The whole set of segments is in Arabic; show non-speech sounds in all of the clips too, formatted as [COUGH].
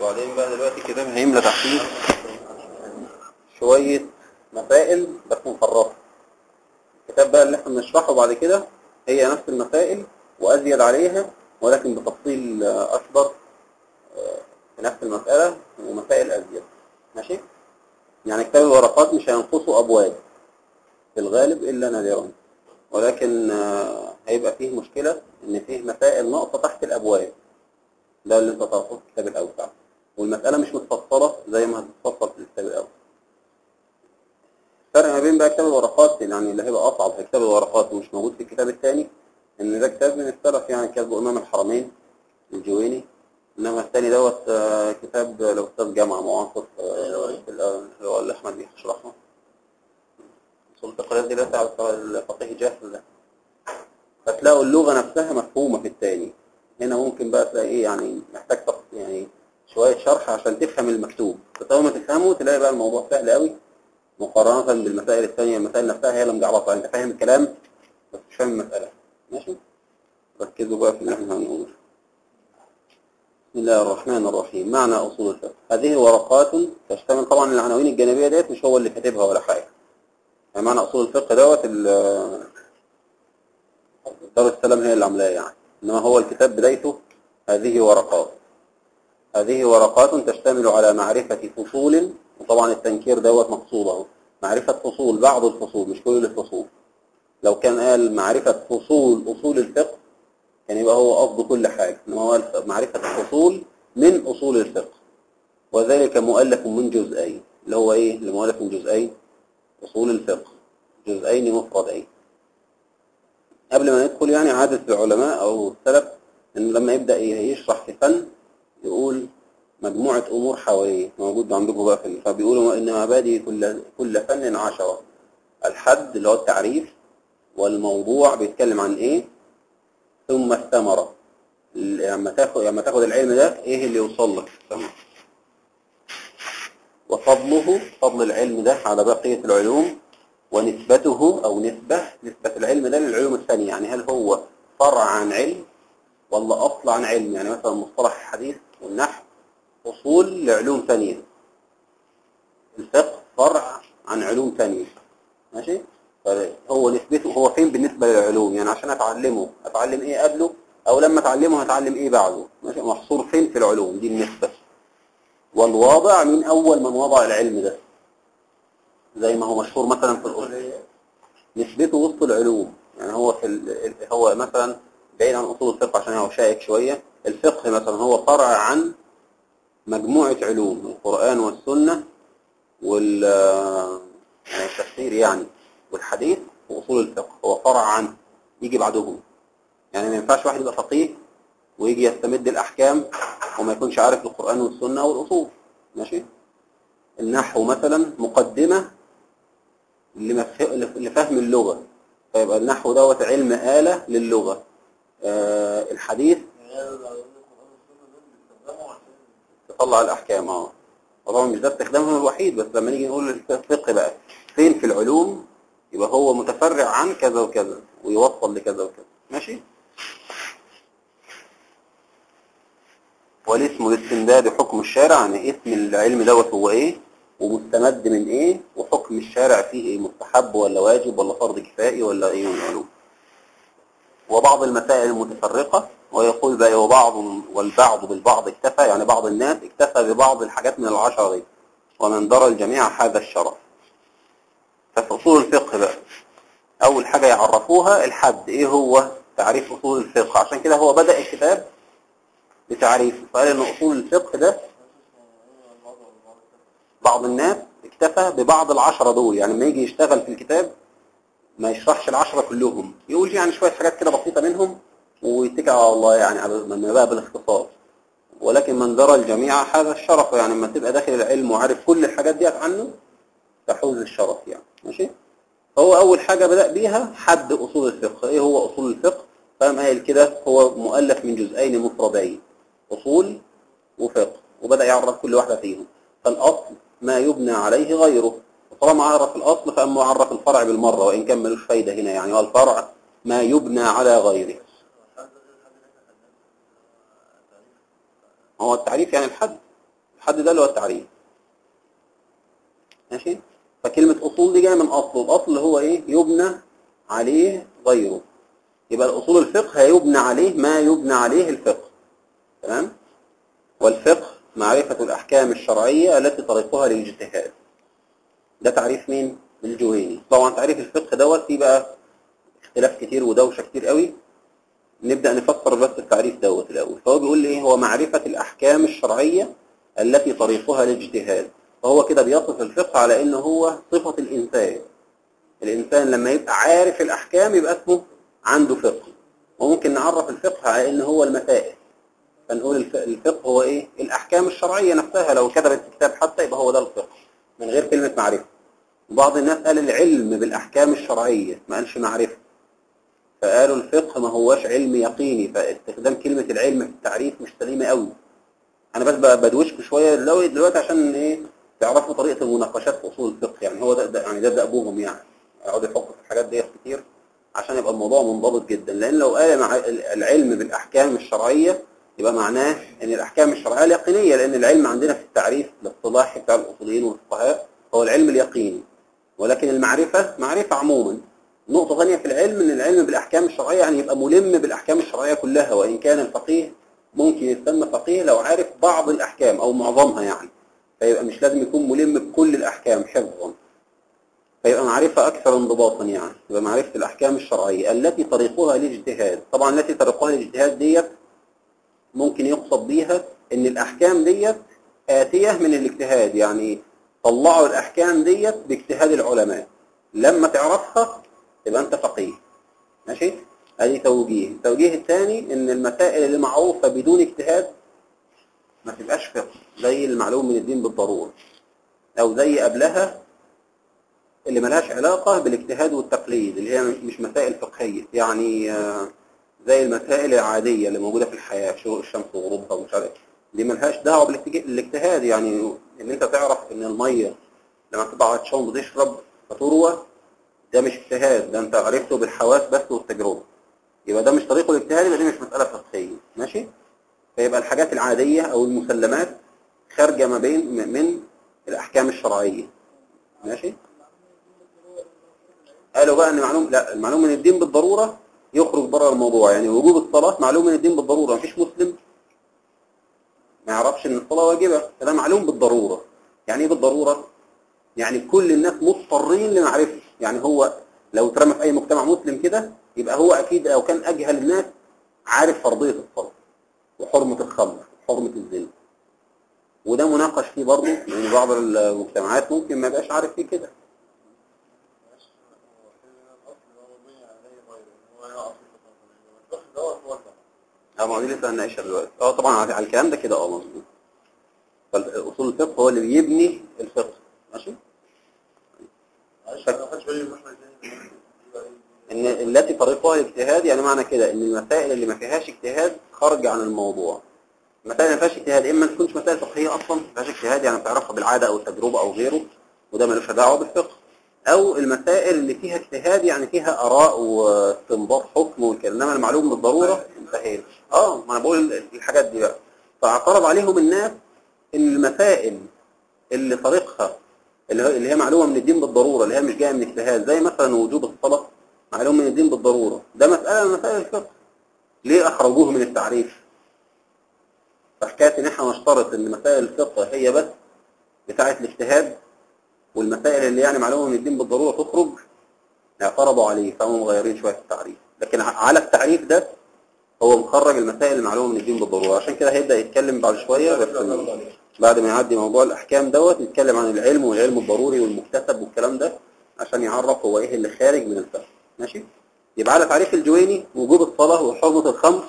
وبعدين بقى دلوقتي الكتاب هيملى تحتيه شوية مسائل بس مفرطة الكتاب بقى اللي إحنا بنشرحه بعد كده هي نفس المسائل وأزيد عليها ولكن بتفصيل آه، أكبر آه، في نفس المسألة ومسائل أزيد. ماشي؟ يعني كتاب الورقات مش هينقصوا أبواب. في الغالب إلا نادرا. ولكن آه، هيبقى فيه مشكلة إن فيه مسائل ناقصة تحت الأبواب. ده اللي أنت تقصد في الكتاب الأوسع والمسألة مش متفصلة زي ما هتتفصل في الكتاب الأوسع الفرق ما بين بقى كتاب الورقات يعني اللي هيبقى أصعب في كتاب الورقات ومش موجود في الكتاب الثاني إن ده كتاب من السلف يعني كتاب إمام الحرمين الجويني. إنما الثاني دوت آه، كتاب لأستاذ جامعة معاصر آه، ال- اللي هو أحمد. بيشرحه أصول الفقه دي دلوقتي على الفقيه جاهز ده فتلاقوا اللغة نفسها مفهومة في الثاني. هنا ممكن بقى تلاقي إيه يعني محتاج يعني شوية شرح عشان تفهم المكتوب. أول ما تفهمه تلاقي بقى الموضوع سهل قوي مقارنة بالمسائل الثانية. المسائل نفسها هي اللي مجعبطة. أنت فاهم الكلام بس مش فاهم المسألة. ماشي؟ ركزوا بقى في اللي إحنا هنقوله. بسم الله الرحمن الرحيم. معنى أصول الفقه. هذه ورقات تشتمل طبعا العناوين الجانبية ديت مش هو اللي كاتبها ولا حاجة. يعني معنى أصول الفقه دوت دار السلام هي اللي عاملاه يعني. إنما هو الكتاب بدايته هذه ورقات. هذه ورقات تشتمل على معرفة فصول وطبعا التنكير دوت مقصود اهو معرفة فصول بعض الفصول مش كل الفصول. لو كان قال معرفة فصول أصول الفقه كان يبقى هو قصد كل حاجة. إنما هو معرفة الفصول من أصول الفقه. وذلك مؤلف من جزئين. اللي هو إيه؟ اللي مؤلف من جزئين. أصول الفقه. جزئين مفردين. قبل ما ندخل يعني عادة العلماء أو السلف إن لما يبدأ يشرح في فن يقول مجموعة أمور حواليه موجود عندكم بقى في فبيقولوا إن مبادئ كل كل فن عشرة. الحد اللي هو التعريف والموضوع بيتكلم عن إيه؟ ثم الثمرة. لما تاخد لما تاخد العلم ده إيه اللي يوصل لك؟ الثمرة. وفضله فضل العلم ده على بقية العلوم ونسبته أو نسبة نسبة العلم ده للعلوم الثانية. يعني هل هو فرع عن علم ولا أصل عن علم؟ يعني مثلا مصطلح الحديث والنحو أصول لعلوم ثانية الفقه فرع عن علوم ثانية ماشي؟ فهو نسبته هو فين بالنسبة للعلوم؟ يعني عشان أتعلمه أتعلم إيه قبله؟ أو لما أتعلمه هتعلم إيه بعده؟ ماشي؟ محصور فين؟ في العلوم. دي النسبة. والواضع من أول من وضع العلم ده. زي ما هو مشهور مثلا في الأصول. نسبته وسط العلوم. يعني هو في. هو مثلا بعيد عن أصول الفقه عشان هو شائك شوية. الفقه مثلا هو فرع عن مجموعة علوم القرآن والسنة وال يعني التفسير يعني والحديث وأصول الفقه. هو فرع عنه يجي بعدهم. يعني ما ينفعش واحد يبقى فقيه ويجي يستمد الأحكام وما يكونش عارف القرآن والسنة والأصول. ماشي؟ النحو مثلا مقدمة لفهم اللغة. فيبقى النحو دوت علم آلة للغة. آه الحديث تطلع الأحكام. آه. طبعا مش ده استخدامهم الوحيد بس لما نيجي نقول الفقه بقى فين في العلوم؟ يبقى هو متفرع عن كذا وكذا ويوصل لكذا وكذا. ماشي؟ والاسم الاستمداد حكم الشارع يعني اسم العلم دوت هو إيه؟ ومستمد من إيه؟ وحكم الشارع فيه إيه؟ مستحب ولا واجب ولا فرض كفائي ولا إيه من العلوم؟ وبعض المسائل المتفرقة ويقول بقى وبعض والبعض بالبعض اكتفى يعني بعض الناس اكتفى ببعض الحاجات من العشرة دي. ومن درى الجميع هذا الشرف ففي أصول الفقه بقى أول حاجة يعرفوها الحد. إيه هو؟ تعريف أصول الفقه. عشان كده هو بدأ الكتاب بتعريف فقال إن أصول الفقه ده بعض الناس اكتفى ببعض العشرة دول. يعني لما يجي يشتغل في الكتاب ما يشرحش العشرة كلهم. يقول يعني شوية حاجات كده بسيطة منهم ويتكل على الله يعني على من بقى بالاختصار. ولكن من درى الجميع هذا الشرف يعني لما تبقى داخل العلم وعارف كل الحاجات ديت عنه تحوز الشرف يعني. ماشي؟ هو أول حاجة بدأ بيها حد أصول الفقه. إيه هو أصول الفقه؟ فاهم قايل كده هو مؤلف من جزئين مفردين أصول وفقه. وبدأ يعرف كل واحدة فيهم. فالأصل ما يبنى عليه غيره. وطالما عرف الأصل فأما عرف الفرع بالمرة وإن كان ملوش فايدة هنا يعني هو الفرع ما يبنى على غيره. هو التعريف يعني الحد. الحد ده اللي هو التعريف. ماشي؟ فكلمة أصول دي جاية من أصل الأصل هو إيه؟ يبنى عليه غيره. يبقى الأصول الفقه هيبنى عليه ما يبنى عليه الفقه. تمام؟ والفقه معرفة الأحكام الشرعية التي طريقها للاجتهاد. ده تعريف مين؟ الجويني طبعا تعريف الفقه دوت فيه بقى اختلاف كتير ودوشة كتير قوي. نبدأ نفسر بس التعريف دوت الأول. فهو بيقول لي إيه؟ هو معرفة الأحكام الشرعية التي طريقها الاجتهاد فهو كده بيصف الفقه على إنه هو صفة الإنسان. الإنسان لما يبقى عارف الأحكام يبقى اسمه عنده فقه. وممكن نعرف الفقه على إنه هو المسائل فنقول الف- الفقه هو إيه؟ الأحكام الشرعية نفسها لو كتبت كتاب حتى يبقى هو ده الفقه. من غير كلمة معرفة. بعض الناس قال العلم بالأحكام الشرعية ما قالش معرفة. فقالوا الفقه ما هواش علم يقيني فاستخدام كلمة العلم في التعريف مش سليمة قوي. أنا بس بدوشكم شوية دلوقتي عشان إيه؟ تعرفوا طريقة المناقشات في أصول الفقه. يعني هو ده, ده يعني ده, ده ابوهم يعني. يقعدوا يفكروا في الحاجات ديت كتير عشان يبقى الموضوع منضبط جدا. لأن لو قال العلم بالأحكام الشرعية يبقى معناه إن الأحكام الشرعية اليقينية لأن العلم عندنا في التعريف الاصطلاحي بتاع الأصوليين والفقهاء هو العلم اليقيني. ولكن المعرفة معرفة عموما. نقطة ثانية في العلم إن العلم بالأحكام الشرعية يعني يبقى ملم بالأحكام الشرعية كلها وإن كان الفقيه ممكن يسمى فقيه لو عارف بعض الأحكام أو معظمها يعني. فيبقى مش لازم يكون ملم بكل الأحكام حفظا. فيبقى معرفة أكثر انضباطا يعني. يبقى معرفة الأحكام الشرعية التي طريقها الاجتهاد طبعا التي طريقها الاجتهاد ديت ممكن يقصد بيها إن الأحكام ديت آتية من الاجتهاد يعني طلعوا الأحكام ديت باجتهاد العلماء. لما تعرفها يبقى أنت فقيه. ماشي؟ ادي توجيه. التوجيه الثاني إن المسائل اللي معروفة بدون اجتهاد ما تبقاش فقه زي المعلوم من الدين بالضرورة أو زي قبلها اللي ملهاش علاقة بالاجتهاد والتقليد اللي هي مش مسائل فقهية. يعني آه، زي المسائل العادية اللي موجودة في الحياة شروق الشمس وغروبها ومش عارف دي ملهاش دعوة بالاجتهاد يعني إن أنت تعرف إن المية لما تبقى عطشان بتشرب فتروى ده مش اجتهاد ده أنت عرفته بالحواس بس والتجربة. يبقى ده مش طريقة الاجتهاد يبقى دي مش مسألة فقهية ماشي؟ فيبقى الحاجات العادية أو المسلمات خارجة ما بين من الأحكام الشرعية. ماشي؟ قالوا بقى إن معلوم لا المعلوم من الدين بالضرورة يخرج بره الموضوع. يعني وجوب الصلاة معلوم من الدين بالضرورة. مفيش مسلم ما يعرفش إن الصلاة واجبة. فده معلوم بالضرورة. يعني إيه بالضرورة؟ يعني كل الناس مضطرين لمعرفته يعني هو لو اترمى في أي مجتمع مسلم كده يبقى هو أكيد لو كان أجهل الناس عارف فرضية الصلاة وحرمة الخمر وحرمة الزنا. وده مناقش فيه برضه لأن بعض المجتمعات ممكن ما يبقاش عارف فيه كده. آه ما دي لسه هنناقشها دلوقتي أه طبعا على الكلام ده كده أه مظبوط. فاصول الفقه هو اللي بيبني الفقه. ماشي؟ إن التي طريقها الاجتهاد يعني معنى كده إن المسائل اللي ما فيهاش اجتهاد خارجه عن الموضوع. المسائل اللي ما فيهاش اجتهاد إما ما تكونش مسائل فقهية أصلا ما فيهاش اجتهاد يعني بتعرفها بالعادة أو التجربه أو غيره وده ملوش دعوة بالفقه. أو المسائل اللي فيها اجتهاد يعني فيها آراء واستنباط حكم والكلام انما المعلوم بالضروره انتهينا آه ما أنا بقول الحاجات دي بقى. فاعترض عليهم الناس إن المسائل اللي طريقها اللي هي- معلومة من الدين بالضرورة اللي هي مش جاية من اجتهاد زي مثلا وجوب الصلاه معلوم من الدين بالضرورة. ده مسألة من مسائل الفقه. ليه أخرجوه من التعريف؟ فحكاية إن إحنا نشترط إن مسائل الفقه هي بس بتاعة الاجتهاد والمسائل اللي يعني معلومة من الدين بالضرورة تخرج اعترضوا عليه فهم مغيرين شوية في التعريف. لكن على التعريف ده هو مخرج المسائل المعلومة من الدين بالضرورة. عشان كده هيبدأ يتكلم بعد شوية بس بعد ما يعدي موضوع الأحكام دوت يتكلم عن العلم والعلم الضروري والمكتسب والكلام ده عشان يعرف هو إيه اللي خارج من الفقه ماشي؟ يبقى على تعريف الجويني وجوب الصلاة وحرمة الخمر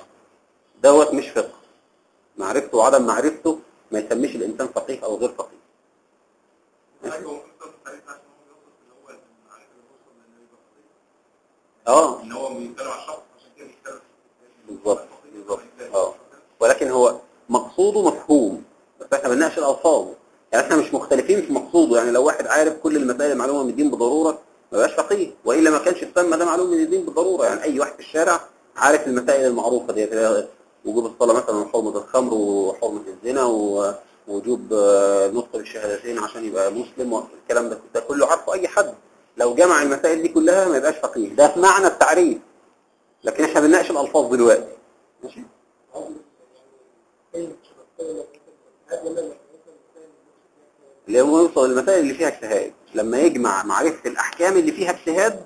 دوت مش فقه. معرفته وعدم معرفته ما يسميش الإنسان فقيه أو غير فقيه. آه. ان هو بيتكلم عن شخص عشان كده بيتكلم بالظبط بالظبط آه. ولكن هو مقصوده مفهوم بس إحنا بنناقش الألفاظ. يعني إحنا مش مختلفين في مقصوده. يعني لو واحد عارف كل المسائل المعلومة من الدين بالضروره ما بقاش فقيه. وإلا ما كانش اتسمى ده معلوم من الدين بالضروره يعني أي واحد في الشارع عارف المسائل المعروفة دي وجوب الصلاة مثلا وحرمه الخمر وحرمة الزنا و- وجوب آه، نطق بالشهادتين عشان يبقى مسلم والكلام ده ده كله عارفه أي حد. لو جمع المسائل دي كلها ما يبقاش فقيه. ده في معنى التعريف. لكن إحنا بنناقش الألفاظ دلوقتي. ماشي؟ هو يوصل للمسائل اللي فيها اجتهاد. لما يجمع معرفة الأحكام اللي فيها اجتهاد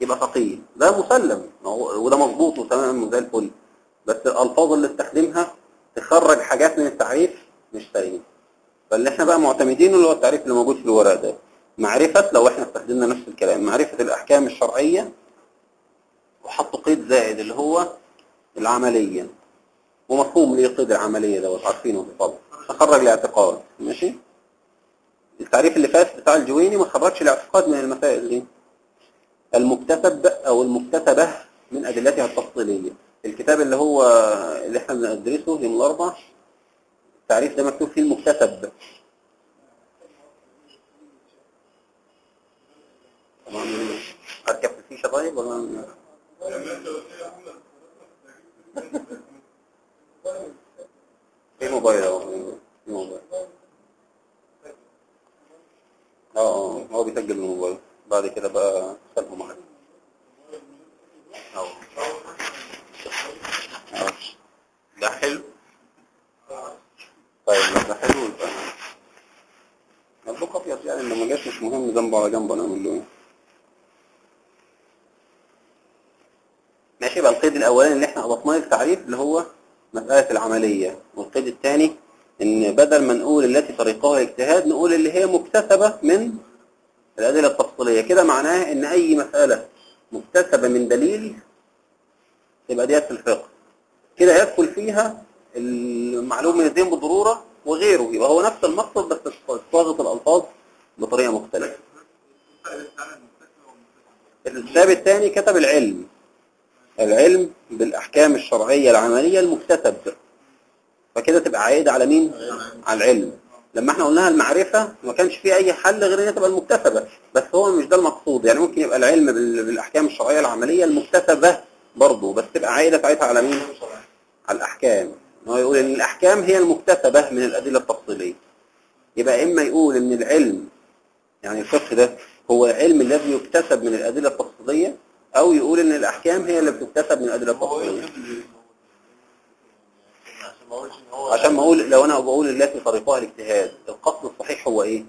يبقى فقيه. ده مسلم. وده مظبوط وتمام زي الفل. بس الألفاظ اللي استخدمها تخرج حاجات من التعريف مش سليم فاللي إحنا بقى معتمدينه اللي هو التعريف اللي موجود في الورق ده. معرفة لو إحنا استخدمنا نفس الكلام معرفة الأحكام الشرعية وحطوا قيد زائد اللي هو العملية. ومفهوم ليه قيد العملية دوت عارفينه في الفضل. تخرج لاعتقاد ماشي؟ التعريف اللي فات بتاع الجويني ما خرجش الاعتقاد من المسائل دي. المكتسب أو المكتسبة من أدلتها التفصيلية. الكتاب اللي هو اللي إحنا بندرسه يوم الاربع التعريف ده مكتوب فيه المكتسب. اركب في الفيشة طيب ولا [LAUGHS] في موبايل أهو في موبايل. آه آه هو بيسجل الموبايل. بعد كده بقى سلمه معاك اهو أهو. ده حلو طيب لو ده حلو يبقى مطبوق ابيض يعني لما جاش مش مهم جنبه على جنبه نعمل له. إيه ماشي يبقى القيد الأولاني اللي إحنا أضفناه للتعريف اللي هو مسألة العملية. والقيد الثاني إن بدل ما نقول التي طريقها الاجتهاد نقول اللي هي مكتسبة من الأدلة التفصيلية. كده معناه إن أي مسألة مكتسبة من دليل يبقى ديت في الفقه. كده يدخل فيها المعلوم من الدين بالضرورة وغيره. يبقى هو نفس المقصد بس صاغة الألفاظ بطريقة مختلفة. الكتاب الثاني كتب العلم. العلم بالأحكام الشرعية العملية المكتسب. فكده تبقى عايدة على مين؟ على العلم. لما إحنا قلناها المعرفة ما كانش فيه أي حل غير إن تبقى المكتسبة. بس هو مش ده المقصود. يعني ممكن يبقى العلم بال- بالأحكام الشرعية العملية المكتسبة برضه. بس تبقى عايدة ساعتها على مين؟ على الأحكام. هو يقول إن الأحكام هي المكتسبة من الأدلة التفصيلية. يبقى إما يقول إن العلم يعني الفقه ده هو العلم الذي يكتسب من الأدلة التفصيلية أو يقول إن الأحكام هي اللي بتكتسب من الأدلة التفصيلية عشان ما أقول لو أنا بقول التي طريقها الاجتهاد القصد الصحيح هو إيه؟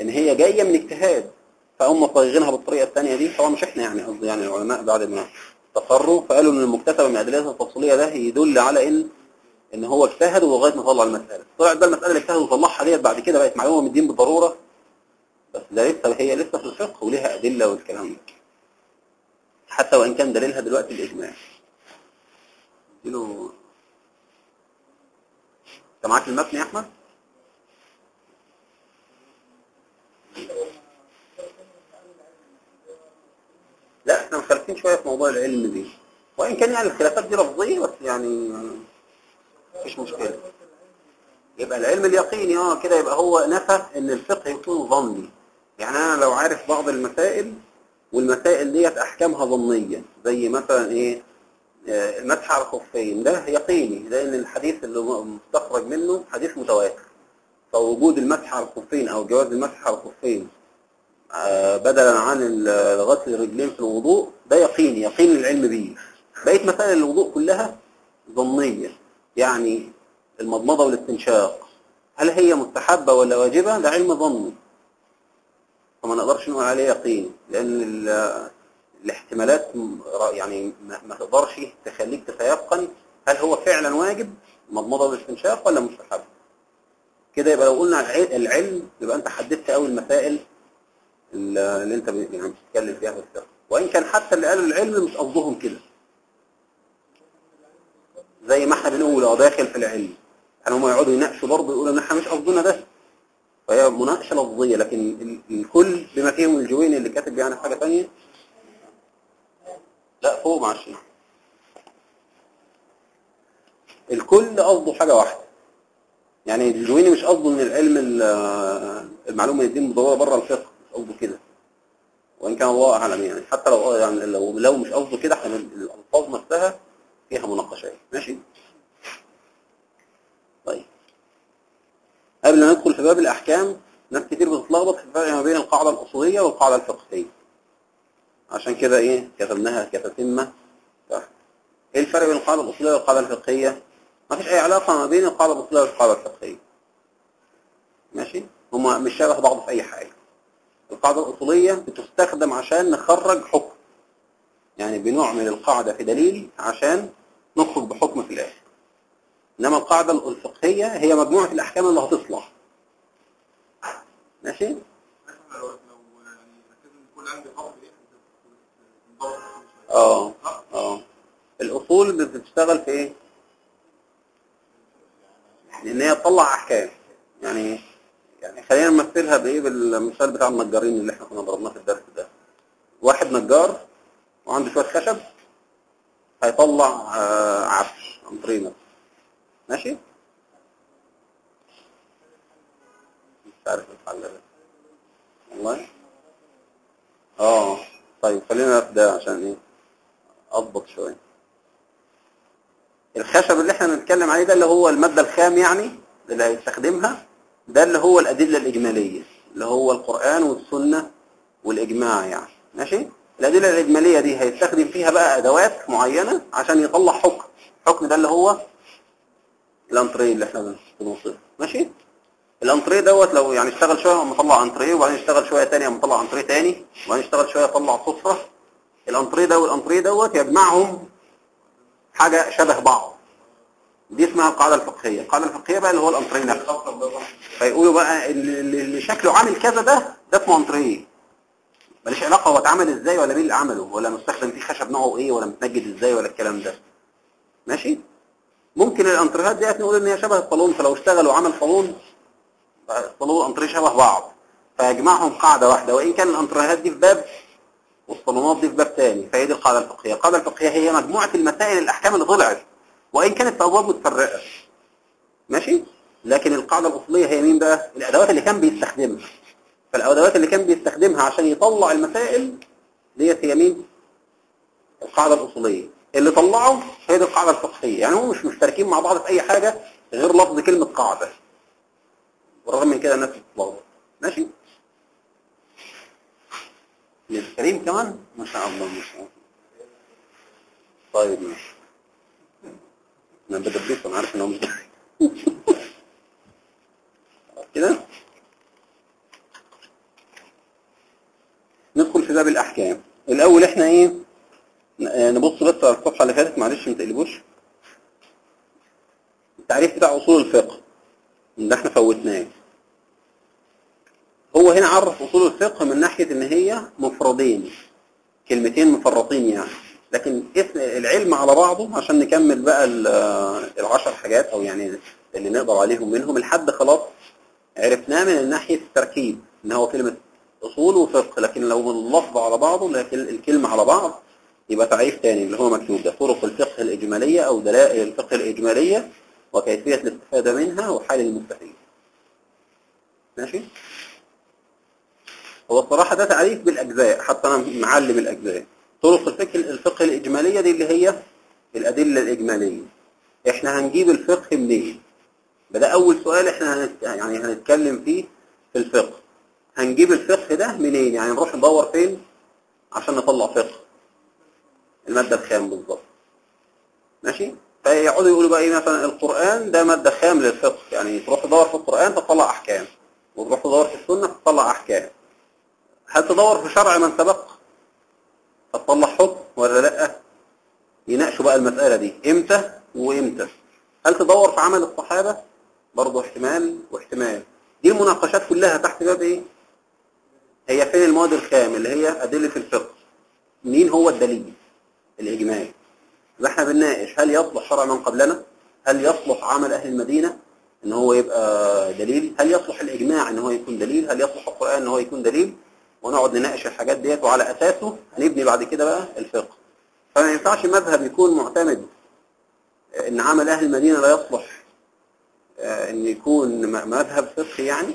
إن هي جاية من اجتهاد. فهم صايغينها بالطريقة الثانية دي طبعا مش إحنا يعني قصدي يعني العلماء بعد ما استقروا فقالوا إن المكتسب من الأدلة التفصيلية ده يدل على ان إن هو اجتهد ولغايه ما طلع المسألة. طلعت بقى المسألة اللي اجتهد وطلعها ديت بعد كده بقت معلومة من الدين بالضرورة بس ده لسه هي لسه في الفقه وليها أدلة والكلام ده. حتى وإن كان دليلها دلوقتي الإجماع. اديله أنت معاك المتن يا أحمد؟ لا إحنا مختلفين شوية في موضوع العلم دي. وإن كان يعني الخلافات دي لفظية بس يعني مفيش مشكلة. يبقى العلم اليقيني آه كده يبقى هو نفى إن الفقه يكون ظني. يعني أنا لو عارف بعض المسائل والمسائل ديت أحكامها ظنية زي مثلا إيه آه، المسح على الخفين ده يقيني لأن الحديث اللي مستخرج منه حديث متواتر. فوجود المسح على الخفين أو جواز المسح على الخفين آه، بدلا عن غسل الرجلين في الوضوء ده يقيني يقين العلم به بقيت مسائل الوضوء كلها ظنية. يعني المضمضة والاستنشاق هل هي مستحبة ولا واجبة؟ ده علم ظني. فما نقدرش نقول عليه يقين لأن ال- الاحتمالات يعني ما تقدرش تخليك تتيقن هل هو فعلا واجب مضمضة والاستنشاق ولا مستحب. كده يبقى لو قلنا الع- العلم يبقى أنت حددت قوي المسائل ال- اللي أنت يعني بتتكلم فيها في الفقه وإن كان حتى اللي قالوا العلم مش قصدهم كده. زي ما إحنا بنقول آه داخل في العلم. يعني هم يقعدوا يناقشوا برضه يقولوا إن إحنا مش قصدنا ده. فهي مناقشة لفظية لكن ال- الكل بما فيهم الجويني اللي كاتب يعني حاجة ثانية لا فوق مع الشيخ الكل قصده حاجة واحدة. يعني الجويني مش قصده ان العلم ال- المعلومة من الدين مدوره بره الفقه مش قصده كده. وإن كان الله أعلم يعني. حتى لو يعني لو لو مش قصده كده إحنا الألفاظ نفسها فيها مناقشات ماشي طيب قبل ما ندخل في باب الأحكام ناس كتير بتتلخبط في الفرق ما بين القاعدة الأصولية والقاعدة الفقهية عشان كده إيه كتبناها كتتمة تحت. إيه الفرق بين القاعدة الأصولية والقاعدة الفقهية؟ ما فيش أي علاقة ما بين القاعدة الأصولية والقاعدة الفقهية ماشي؟ هما مش شبه بعض في أي حاجة القاعدة الأصولية بتستخدم عشان نخرج حكم يعني بنعمل القاعدة في دليل عشان نخرج بحكم إنما القاعدة الفقهية هي مجموعة الأحكام اللي هتصلح. ماشي؟ يعني آه آه. الأصول بتشتغل في إيه؟ إن هي تطلع أحكام. يعني يعني خلينا نمثلها بإيه؟ بالمثال بتاع النجارين اللي إحنا كنا ضربناه في الدرس ده. واحد نجار وعنده شوية خشب هيطلع آه، عفش أنطرينة ماشي؟ مش عارف الحل. والله؟ آه. طيب خلينا ده عشان إيه؟ أضبط شوية. الخشب اللي إحنا بنتكلم عليه ده اللي هو المادة الخام يعني اللي هيستخدمها ده اللي هو الأدلة الإجمالية اللي هو القرآن والسنة والإجماع يعني. ماشي؟ الأدلة الإجمالية دي هيستخدم فيها بقى أدوات معينة عشان يطلع حكم. الحكم ده اللي هو الانتريه اللي إحنا بنوصفه ماشي؟ الانتريه دوت لو يعني اشتغل شوية قام مطلع انتريه وبعدين اشتغل شوية ثانية قام مطلع انتريه ثاني وبعدين اشتغل شوية طلع سفره الانتريه ده والانتريه دوت يجمعهم حاجة شبه بعض. دي اسمها القاعدة الفقهية. القاعدة الفقهية بقى اللي هو الانتريه نفسه. فيقولوا بقى اللي شكله عامل كذا ده ده اسمه انتريه ماليش علاقة هو اتعمل إزاي ولا مين اللي عمله ولا مستخدم فيه خشب نوعه إيه ولا متنجد إزاي ولا الكلام ده. ماشي؟ ممكن الانتريهات ديت نقول إن هي شبه الصالون فلو اشتغل وعمل صالون الصالون والانتريه شبه بعض. فيجمعهم قاعدة واحدة وإن كان الانتريهات دي في باب والصالونات دي في باب تاني فهي دي القاعدة الفقهية. القاعدة الفقهية هي مجموعة المسائل الأحكام اللي طلعت وإن كانت في أبواب متفرقة. ماشي؟ لكن القاعدة الأصلية هي مين بقى؟ الأدوات اللي كان بيستخدمها. فالأدوات اللي كان بيستخدمها عشان يطلع المسائل ديت هي مين؟ القاعدة الاصوليه اللي طلعوا هي دي القاعدة الفقهية. يعني هم مش مشتركين مع بعض في أي حاجة غير لفظ كلمة قاعدة. بالرغم من كده الناس بتتلخبط. ماشي؟ للكريم كمان؟ ما شاء الله ما شاء الله. طيب ماشي. أنا بدبسه أنا عارف ان مش [LAUGHS] كده؟ ندخل في باب الأحكام. الأول إحنا إيه؟ نبص بس على الصفحة اللي فاتت معلش ما تقلبوش. التعريف بتاع أصول الفقه اللي إحنا فوتناه. هو هنا عرف أصول الفقه من ناحية إن هي مفردين كلمتين مفرطين يعني. لكن اسم العلم على بعضه عشان نكمل بقى ال- العشر حاجات أو يعني اللي نقدر عليهم منهم الحد خلاص عرفناه من ناحية التركيب إن هو كلمة أصول وفقه. لكن لو اللفظ على بعضه لكن الكلمة على بعض يبقى تعريف تاني اللي هو مكتوب ده. طرق الفقه الإجمالية أو دلائل الفقه الإجمالية وكيفية الاستفادة منها وحال المستفيد ماشي؟ هو الصراحة ده تعريف بالأجزاء حتى أنا معلم الأجزاء. طرق الفقه الفقه الإجمالية دي اللي هي الأدلة الإجمالية. إحنا هنجيب الفقه منين؟ ده أول سؤال إحنا هنت... يعني هنتكلم فيه في الفقه. هنجيب الفقه ده منين؟ يعني نروح ندور فين عشان نطلع فقه؟ المادة الخام بالظبط ماشي؟ فيقعدوا يقولوا بقى إيه مثلا؟ القرآن ده مادة خام للفقه. يعني تروح تدور في القرآن تطلع أحكام. وتروح تدور في السنة تطلع أحكام. هل تدور في شرع من سبق؟ فتطلع حكم ولا لأ؟ يناقشوا بقى المسألة دي. إمتى وإمتى؟ هل تدور في عمل الصحابة؟ برضه احتمال واحتمال. دي المناقشات كلها تحت باب إيه؟ هي فين المواد الخام اللي هي أدلة الفقه؟ مين هو الدليل؟ الإجمالي يبقى إحنا بنناقش هل يصلح شرع من قبلنا؟ هل يصلح عمل أهل المدينة إن هو يبقى دليل؟ هل يصلح الإجماع إن هو يكون دليل؟ هل يصلح القرآن إن هو يكون دليل؟ ونقعد نناقش الحاجات ديت وعلى أساسه هنبني بعد كده بقى الفقه. فما ينفعش مذهب يكون معتمد إن عمل أهل المدينة لا يصلح آه، إن يكون مذهب فقهي يعني.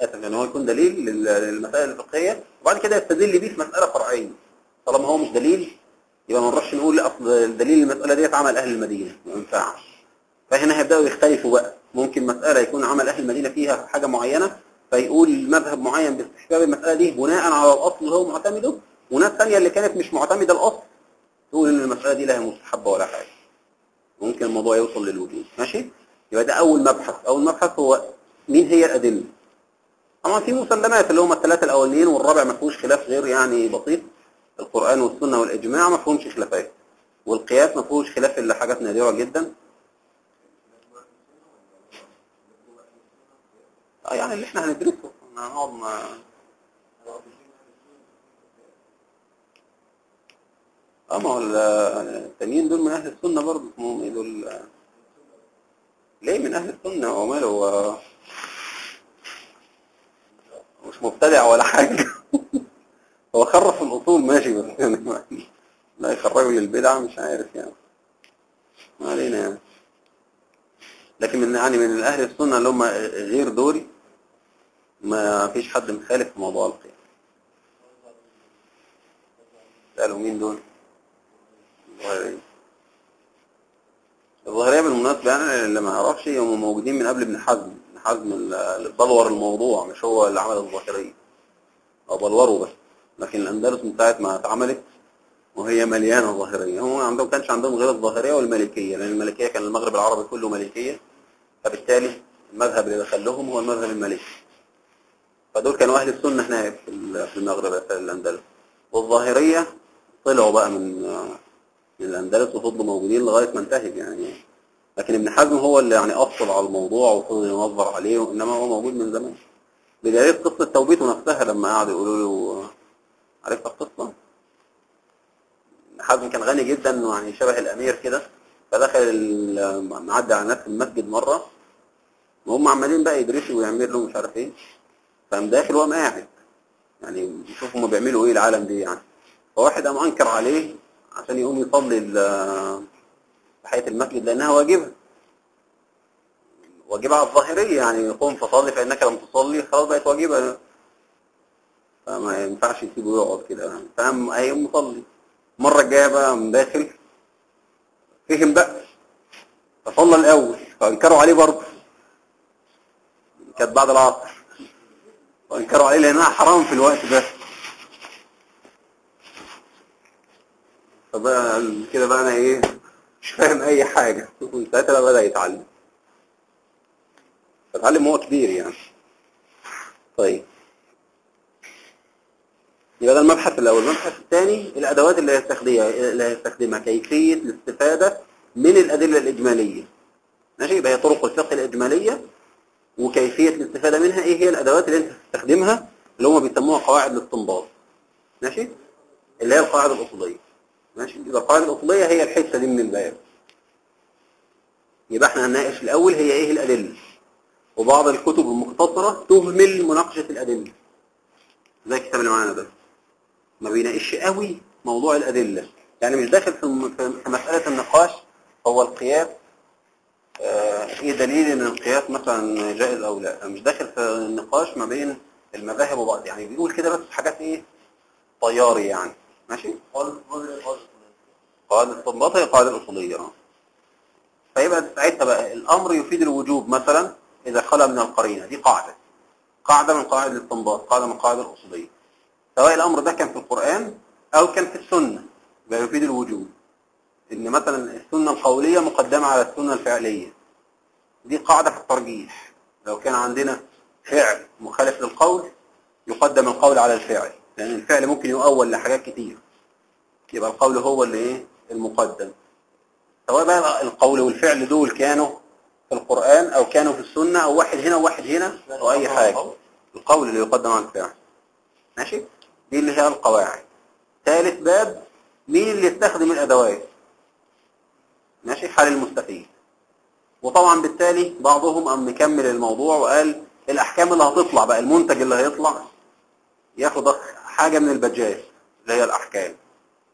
اسف إن هو يكون دليل لل- للمسائل الفقهية. وبعد كده يستدل بيه في مسألة فرعية. طالما هو مش دليل يبقى ما نروحش نقول اصل دليل المسألة ديت عمل أهل المدينة ما ينفعش. فهنا هيبدأوا يختلفوا بقى. ممكن مسألة يكون عمل أهل المدينة فيها حاجة معينة فيقول مذهب معين باستحباب المسألة دي بناء على الأصل اللي هو معتمده وناس ثانية اللي كانت مش معتمدة الأصل تقول إن المسألة دي لا هي مستحبة ولا حاجة. ممكن الموضوع يوصل للوجود. ماشي؟ يبقى ده أول مبحث. أول مبحث هو مين هي الأدلة؟ طبعا في مسلمات اللي هم الثلاثة الأولين والرابع ما فيهوش خلاف غير يعني بسيط. القرآن والسنة والإجماع ما فيهمش خلافات والقياس ما فيهوش خلاف إلا حاجات نادرة جدا. آه يعني اللي إحنا هندرسه هنقعد ما آه ما هو ال- التانيين دول من أهل السنة برضه اسمهم إيه دول ليه من أهل السنة؟ هو ماله هو مش مبتدع ولا حاجة. هو خرف الأصول ماشي بس [LAUGHS] يعني لا يخرجوا للبدعه مش عارف يعني. ما علينا يعني. لكن من يعني من أهل السنة اللي هم غير دول ما فيش حد مخالف في موضوع القيام. قالوا مين دول؟ الظاهرية الظاهرية بالمناسبة يعني اللي ما يعرفش هم موجودين من قبل ابن حزم. ابن حزم بلور الموضوع مش هو اللي عمل الظاهرية. هو بلوره بس. لكن الأندلس من ساعة ما اتعملت وهي مليانة ظاهرية. هم عندهم كانش عندهم غير الظاهرية والمالكية لأن المالكية كان المغرب العربي كله مالكية فبالتالي المذهب اللي دخل لهم هو المذهب المالكي فدول كانوا أهل السنة هناك في ال- في المغرب في الأندلس. والظاهرية طلعوا بقى من من الأندلس وفضلوا موجودين لغاية ما انتهت يعني. لكن ابن حزم هو اللي يعني أفصل على الموضوع وفضل ينظر عليه إنما هو موجود من زمان. بداية قصة توبيته نفسها لما قعدوا يقولوا له عرفت القصة؟ حزم كان غني جدا ويعني شبه الأمير كده فدخل معدي على في المسجد مرة وهم عمالين بقى يدرسوا ويعملوا مش عارف إيه فقام داخل وقام قاعد. يعني يشوف هم بيعملوا إيه العالم دي يعني. فواحد قام أنكر عليه عشان يقوم يصلي تحية المسجد لأنها واجبة. واجبة على الظاهرية يعني قم فصلي فإنك لم تصلي خلاص بقت واجبة. فما ينفعش يسيبه يقعد كده. فقام هيقوم مصلي. المرة الجاية بقى داخل فهم بقى. فصلى الأول. فانكروا عليه برضه. كانت بعد العصر. وانكروا عليه لأنها حرام في الوقت ده. فبقى كده بقى أنا إيه مش فاهم أي حاجة. [LAUGHS] وساعتها بقى بدأ يتعلم. فتعلم هو كبير يعني. طيب. يبقى ده المبحث الأول. المبحث الثاني الأدوات اللي هيستخدمها اللي هيستخدمها كيفية الاستفادة من الأدلة الإجمالية. ماشي؟ يبقى هي طرق الفقه الإجمالية وكيفية الاستفادة منها. إيه هي الأدوات اللي أنت تستخدمها اللي هم بيسموها قواعد الاستنباط. ماشي؟ اللي هي القواعد الأصولية. ماشي؟ يبقى القواعد الأصولية هي الحتة دي من البيان يبقى إحنا هنناقش الأول هي إيه الأدلة. وبعض الكتب المختصرة تهمل مناقشة الأدلة. زي الكتاب اللي معانا ده. ما بيناقش قوي موضوع الأدلة. يعني مش داخل في مسألة النقاش هو القياس آه، إيه دليل إن القياس مثلا جائز أو لا؟ مش داخل في النقاش ما بين المذاهب وبعض. يعني بيقول كده بس حاجات إيه؟ طياري يعني. ماشي؟ قواعد الاستنباط هي قواعد الأصولية. آه. فيبقى ساعتها بقى الأمر يفيد الوجوب مثلا إذا خلا من القرينة. دي قاعدة. قاعدة من قواعد الاستنباط قاعدة من قواعد الأصولية. سواء الأمر ده كان في القرآن أو كان في السنة يبقى يفيد الوجوب. إن مثلا السنة القولية مقدمة على السنة الفعلية. دي قاعدة في الترجيح. لو كان عندنا فعل مخالف للقول يقدم القول على الفعل. لأن الفعل ممكن يؤول لحاجات كتير. يبقى القول هو اللي إيه؟ المقدم. سواء بقى القول والفعل دول كانوا في القرآن أو كانوا في السنة أو واحد هنا وواحد هنا أو أي حاجة. القول اللي يقدم على الفعل. ماشي؟ دي اللي هي القواعد ثالث باب مين اللي يستخدم الأدوات؟ ماشي حال المستفيد. وطبعا بالتالي بعضهم قام مكمل الموضوع وقال الأحكام اللي هتطلع بقى المنتج اللي هيطلع ياخد حاجة من البجاج اللي هي الأحكام.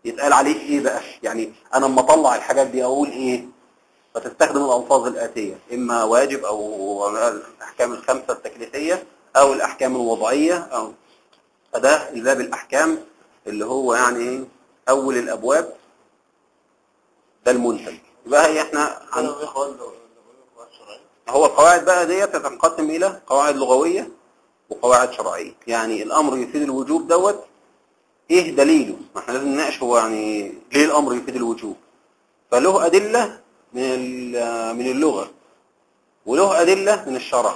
يتقال عليه إيه بقى؟ يعني أنا لما أطلع الحاجات دي أقول إيه؟ فتستخدم الألفاظ الآتية إما واجب أو الأحكام الخمسة التكليفية أو الأحكام الوضعية أو فده الباب الأحكام اللي هو يعني إيه أول الأبواب. ده المنتج. يبقى هي إحنا عن هو القواعد. بقى ديت تنقسم إلى قواعد لغوية وقواعد شرعية. يعني الأمر يفيد الوجوب دوت. إيه دليله؟ ما إحنا لازم نناقش هو يعني ليه الأمر يفيد الوجوب. فله أدلة من من اللغة وله أدلة من الشرع.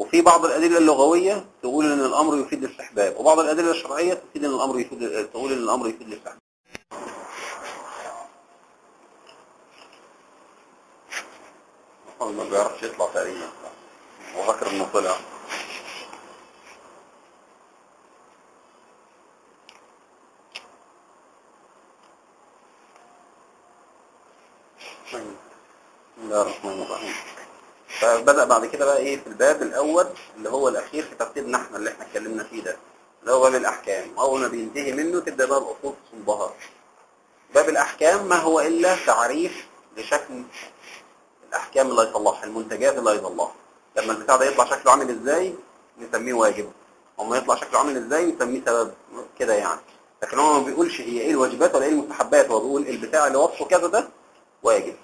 وفي بعض الأدلة اللغوية تقول إن الأمر يفيد الاستحباب وبعض الأدلة الشرعية تفيد إن الأمر يفيد تقول إن الأمر يفيد الاستحباب. ما بيعرفش يطلع تقريبا. هو فاكر إنه طلع. بسم الله الرحمن الرحيم. فبدأ بعد كده بقى إيه في الباب الأول اللي هو الأخير في ترتيبنا إحنا اللي إحنا اتكلمنا فيه ده. اللي هو باب الأحكام. اول ما بينتهي منه تبدا بقى الاصول تصبها باب الأحكام ما هو إلا تعريف لشكل الأحكام اللي هيطلعها المنتجات اللي هيطلعها لما البتاع ده يطلع شكله عامل إزاي نسميه واجب. وما يطلع شكله عامل إزاي نسميه سبب كده يعني. لكن هو ما بيقولش هي إيه الواجبات ولا إيه المستحبات هو بيقول البتاع اللي وصفه كذا ده واجب.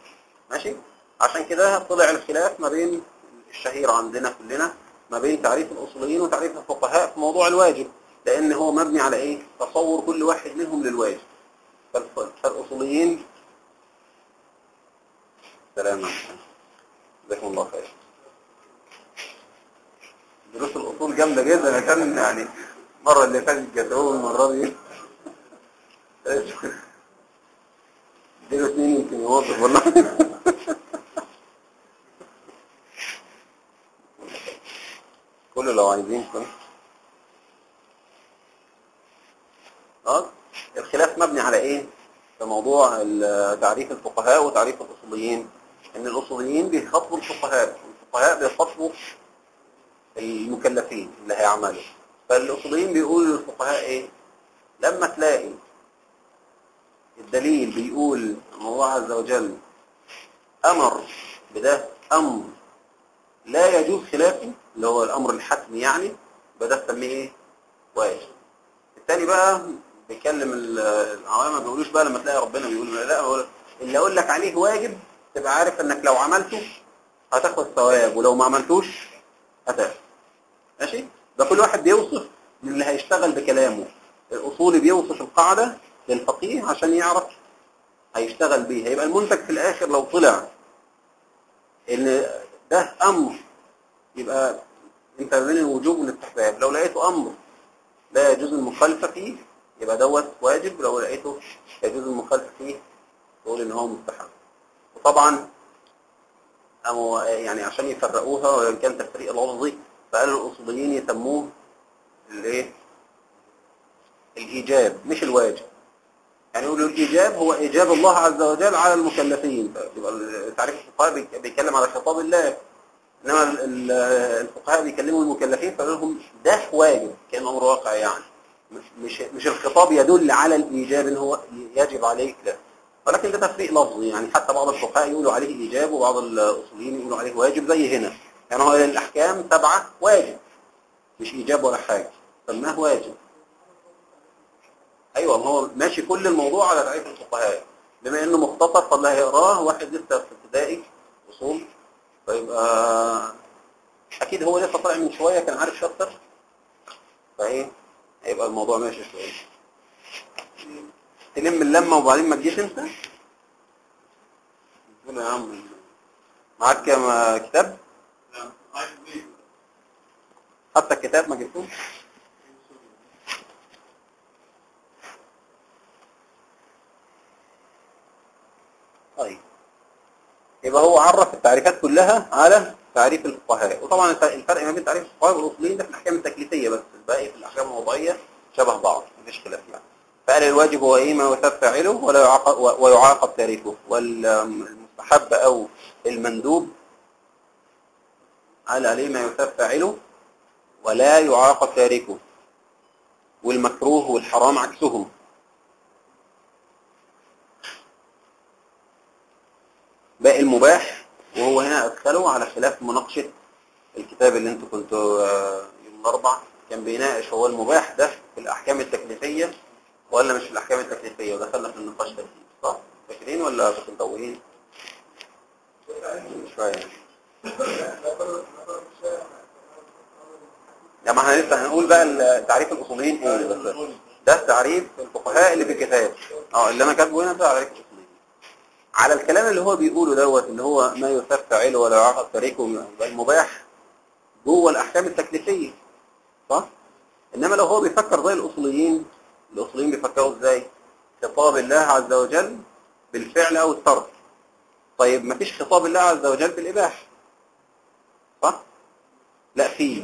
ماشي؟ عشان كده طلع الخلاف ما بين الشهير عندنا كلنا ما بين تعريف الأصوليين وتعريف الفقهاء في موضوع الواجب لأن هو مبني على إيه؟ تصور كل واحد منهم للواجب. فالاصوليين سلام عليكم. جزاكم الله خير. دروس الأصول جامدة جدا. عشان يعني المره اللي فاتت جاتوه المره دي. [LAUGHS] اديله اثنين يمكن يوظف والله. [LAUGHS] كله لو عايزين كله آه الخلاف مبني على إيه؟ في موضوع تعريف الفقهاء وتعريف الأصوليين. إن الأصوليين بيخاطبوا الفقهاء والفقهاء بيخاطبوا المكلفين اللي هيعملوا. فالأصوليين بيقولوا للفقهاء إيه؟ لما تلاقي الدليل بيقول إن الله عز وجل أمر بده أمر لا يجوز خلافه اللي هو الأمر الحتمي يعني بدا تسميه إيه؟ واجب. الثاني بقى بيكلم ال- العوام ما بيقولوش بقى لما تلاقي ربنا بيقول لا هو اللي أقول لك عليه واجب تبقى عارف إنك لو عملته هتاخد ثواب ولو ما عملتوش هتاخد. ماشي؟ ده كل واحد بيوصف من اللي هيشتغل بكلامه. الاصولي بيوصف القاعدة للفقيه عشان يعرف هيشتغل بيها يبقى المنتج في الآخر لو طلع إن ده أمر يبقى انت بين الوجوب والاستحباب. لو لقيته أمر لا يجوز المخالفة فيه يبقى دوت واجب. لو لقيته يجوز المخالفة فيه تقول إن هو مستحب. وطبعا أمو يعني عشان يفرقوها وإن كان تفريق لفظي فقالوا الأصوليين يسموه الإيه؟ الإيجاب مش الواجب. يعني يقولوا الإيجاب هو إيجاب الله عز وجل على المكلفين. يبقى تعريف الفقهاء بيتكلم على خطاب الله. إنما ال- ال- الفقهاء بيكلموا المكلفين فقالوا لهم ده واجب كان أمر واقع يعني. مش مش الخطاب يدل على الإيجاب ان هو يجب عليك لا ولكن ده تفريق لفظي يعني. حتى بعض الفقهاء يقولوا عليه إيجاب وبعض الأصوليين يقولوا عليه واجب زي هنا. يعني هو الأحكام تبعه واجب. مش إيجاب ولا حاجة. سماه واجب. أيوه هو ماشي كل الموضوع على تعريف الفقهاء. بما إنه مختصر فاللي هيقراه واحد لسه في ابتدائي أصول. فيبقى أكيد هو لسه طالع من شوية كان عارف شطر فإيه هيبقى الموضوع ماشي شوية. تلم اللمة وبعدين ما تجيش أنت؟ قول يا عم. معاك كتاب؟ حتى الكتاب ما جبتوش؟ طيب. يبقى هو عرف التعريفات كلها على تعريف الفقهاء وطبعا الفرق ما بين تعريف الفقهاء والاصوليين ده في الاحكام التكليفيه بس الباقي في الأحكام الوضعية شبه بعض مفيش خلاف يعني. فقال الواجب هو إيه؟ ما يثاب فاعله ولا يعاقب ويعاقب تاركه والمستحب أو المندوب قال عليه ما يثاب فاعله ولا يعاقب تاركه والمكروه والحرام عكسهم. باقي المباح وهو هنا أدخله على خلاف مناقشة الكتاب اللي أنتوا كنتوا آه، يوم الأربع كان بيناقش هو المباح ده في الأحكام التكليفية ولا مش في الأحكام التكليفية ودخلنا في النقاش ده صح؟ فاكرين ولا كنتوا متوهين؟ شوية يا ما إحنا لسه هنقول بقى تعريف الأصوليين إيه بس ده تعريف الفقهاء اللي في الكتاب آه اللي أنا كاتبه هنا ده تعريف على الكلام اللي هو بيقوله دوت اللي هو ما يثاب فاعله ولا يعاقب تاركه المباح جوه الأحكام التكليفية. صح؟ إنما لو هو بيفكر زي الأصوليين الأصوليين بيفكروا إزاي؟ خطاب الله عز وجل بالفعل أو الترك. طيب ما فيش خطاب الله عز وجل بالإباحة. صح؟ لا فيه.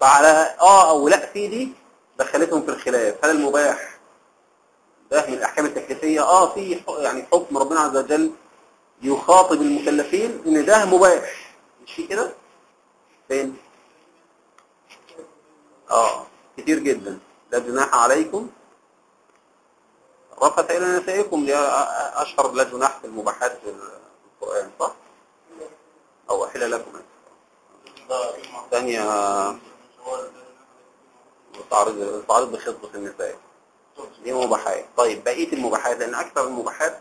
فعلى آه أو لا فيه دي دخلتهم في الخلاف. هل المباح ده من الأحكام التكليفية آه في يعني حكم ربنا عز وجل يخاطب المكلفين إن ده مباح. مش في كده؟ فين؟ آه كتير جدا. لا جناح عليكم. رفث إلى نسائكم. دي أشهر لا جناح في المباحات في القرآن صح؟ أو أحل لكم. ثانية تعرض تعرض بخطبة النساء. دي مباحات طيب بقية المباحات لأن أكثر المباحات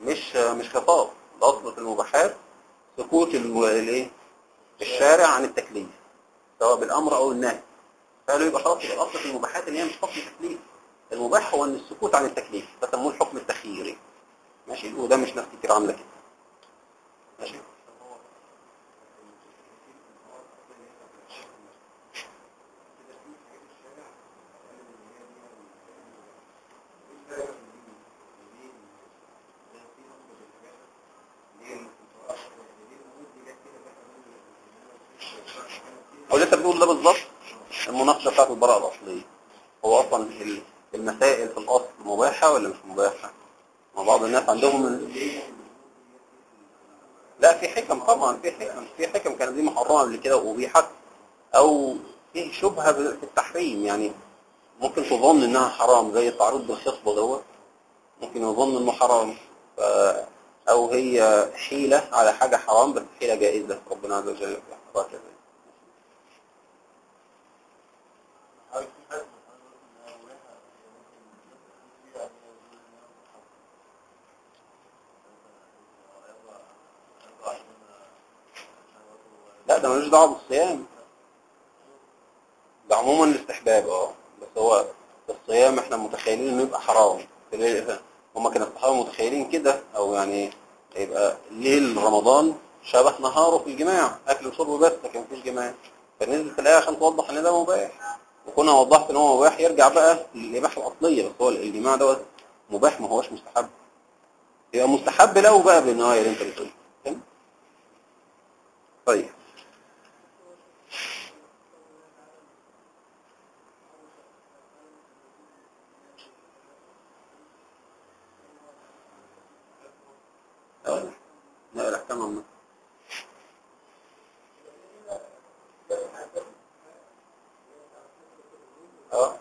مش مش خطاب. الاصل في المباحات سكوت الإيه؟ الشارع عن التكليف سواء بالأمر أو النهي. فقالوا يبقى خلاص الاصل في المباحات ان هي مش حكم تكليف؟ المباح هو إن السكوت عن التكليف فسموه الحكم التخييري. ماشي؟ وده مش ناس كتير عاملة كده. ماشي هو لسه بنقول ده بالظبط المناقشه بتاعت البراءه الاصليه هو أصلا ال- المسائل في الاصل مباحه ولا مش مباحه؟ ما بعض الناس عندهم ال- لا في حكم طبعا في حكم في حكم محرمه قبل كده وابيحت أو في شبهة في التحريم يعني ممكن تظن إنها حرام زي التعرض بالخصبه دوت ممكن يظن إنه حرام. أو هي حيلة على حاجة حرام بس حيلة جائزة ربنا عز وجل يحفظها كذا لا ده ملوش دعوه بالصيام ده عموما الاستحباب آه. بس هو الصيام إحنا متخيلين إنه يبقى حرام. هم كانوا الصحابة متخيلين كده أو يعني يبقى ليل رمضان شبه نهاره في الجماع أكل وشرب بس لكن مفيش جماع فنزلت الايه عشان توضح إن ده مباح. وكنا وضحت إن هو مباح يرجع بقى للإباحة الأصلية. بس هو الجماع دوت مباح ما هوش مستحب. يبقى مستحب لو بقى بالنهاية اللي أنت بتقولها فاهم؟ طيب آه لا الاحكام عامه آه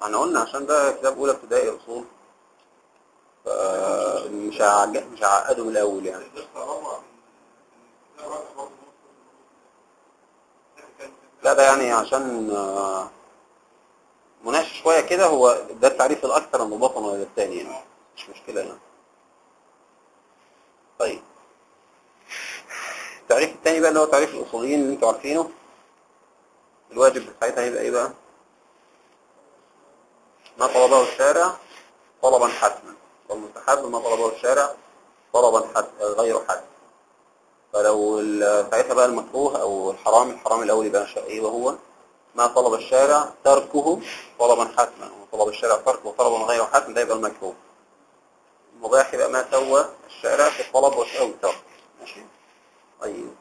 ما إحنا قلنا عشان ده كتاب أولى ابتدائي أصول. فمش هعج- مش هعقده من الأول يعني. لا ده يعني عشان آه، مناقش شوية كده هو ده التعريف الأكثر انضباطا ولا الثاني يعني. مش مشكلة يعني. طيب. التعريف الثاني بقى اللي هو تعريف الأصوليين اللي أنتوا عارفينه. الواجب ساعتها هيبقى إيه بقى؟ ما طلبه الشارع طلبا حتما. والمستحب ما طلبه الشارع طلبا حت... غير حتما. فلو ساعتها بقى المكروه أو الحرام الحرام الأول يبقى إيه وهو؟ ما طلب الشارع تركه طلبا حتما. وطلب الشارع تركه طلبا غير حتما ده يبقى المكروه. المباح يبقى ما سوى الشارع في الطلب أو الترك ماشي؟ طيب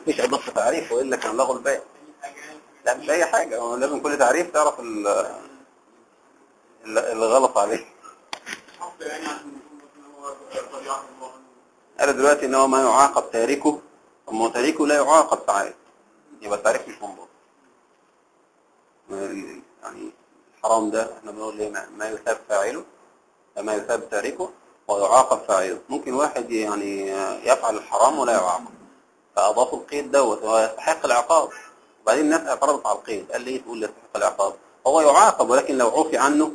مفيش اي نص تعريف والا كان لغوا الباقي لا مش اي حاجة هو لازم كل تعريف تعرف ال- ال- اللي غلط عليه. قال دلوقتي إن هو ما يعاقب تاركه اما تاركه لا يعاقب ساعات يبقى التاريخ مش منضبط يعني الحرام ده إحنا بنقول إيه ما- يثاب فاعله؟ ما يثاب تاركه ويعاقب فاعله. ممكن واحد يعني يفعل الحرام ولا يعاقب. فأضافوا القيد دوت وهو يستحق العقاب. وبعدين الناس اعترضت على القيد. قال ليه تقول يستحق العقاب؟ هو يعاقب ولكن لو عفي عنه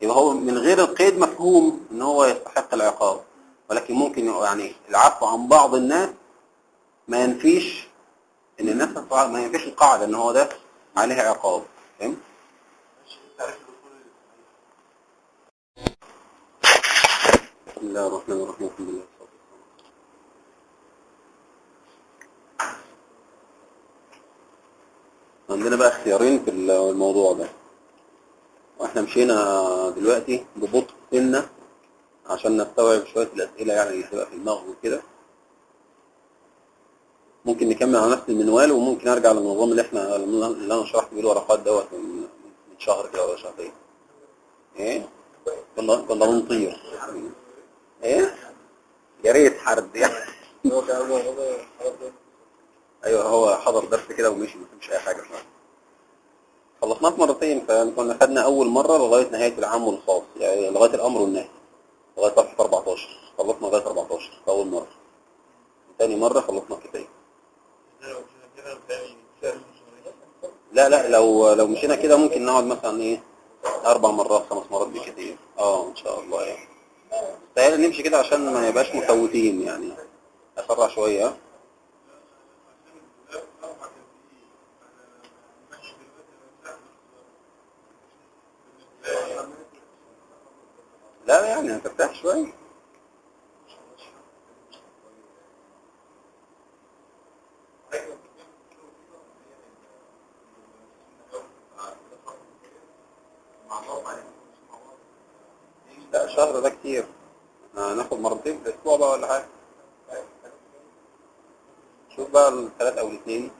يبقى هو من غير القيد مفهوم إن هو يستحق العقاب. ولكن ممكن يعني العفو عن بعض الناس ما ينفيش إن الناس ما ينفيش القاعدة إن هو ده عليه عقاب. فهمت؟ بسم الله الرحمن الرحيم. الحمد لله. عندنا بقى اختيارين في الموضوع ده. وإحنا مشينا دلوقتي ببطء سنة عشان نستوعب شوية الأسئلة يعني اللي هتبقى في المغز وكده. ممكن نكمل على نفس المنوال وممكن أرجع للنظام اللي إحنا اللي أنا شرحت بيه الورقات دوت من شهر كده ولا شهرين. إيه؟ كنا كنا بنطير. إيه؟ يا ريت حرد يعني هو كان هو هو خلاص أيوه هو حضر درس كده ومشي ما فهمش أي حاجة فعلا خلصناه في مرتين فكنا خدنا أول مرة لغاية نهاية العام والخاص يعني لغاية الأمر والنهي لغاية صفحة 14 خلصنا لغاية 14 في أول مرة. ثاني مرة خلصنا كتاب لا لا لو لو مشينا كده ممكن نقعد مثلا إيه أربع مرات خمس مرات بكتير. آه إن شاء الله يعني. تعالى نمشي كده عشان ما يبقاش مفوتين يعني. أسرع شوية. لا يعني هترتاح شوية. لا شهر ده كتير. هناخد مرتين في الأسبوع بقى ولا حاجة؟ شوف بقى الثلاث أو الاثنين.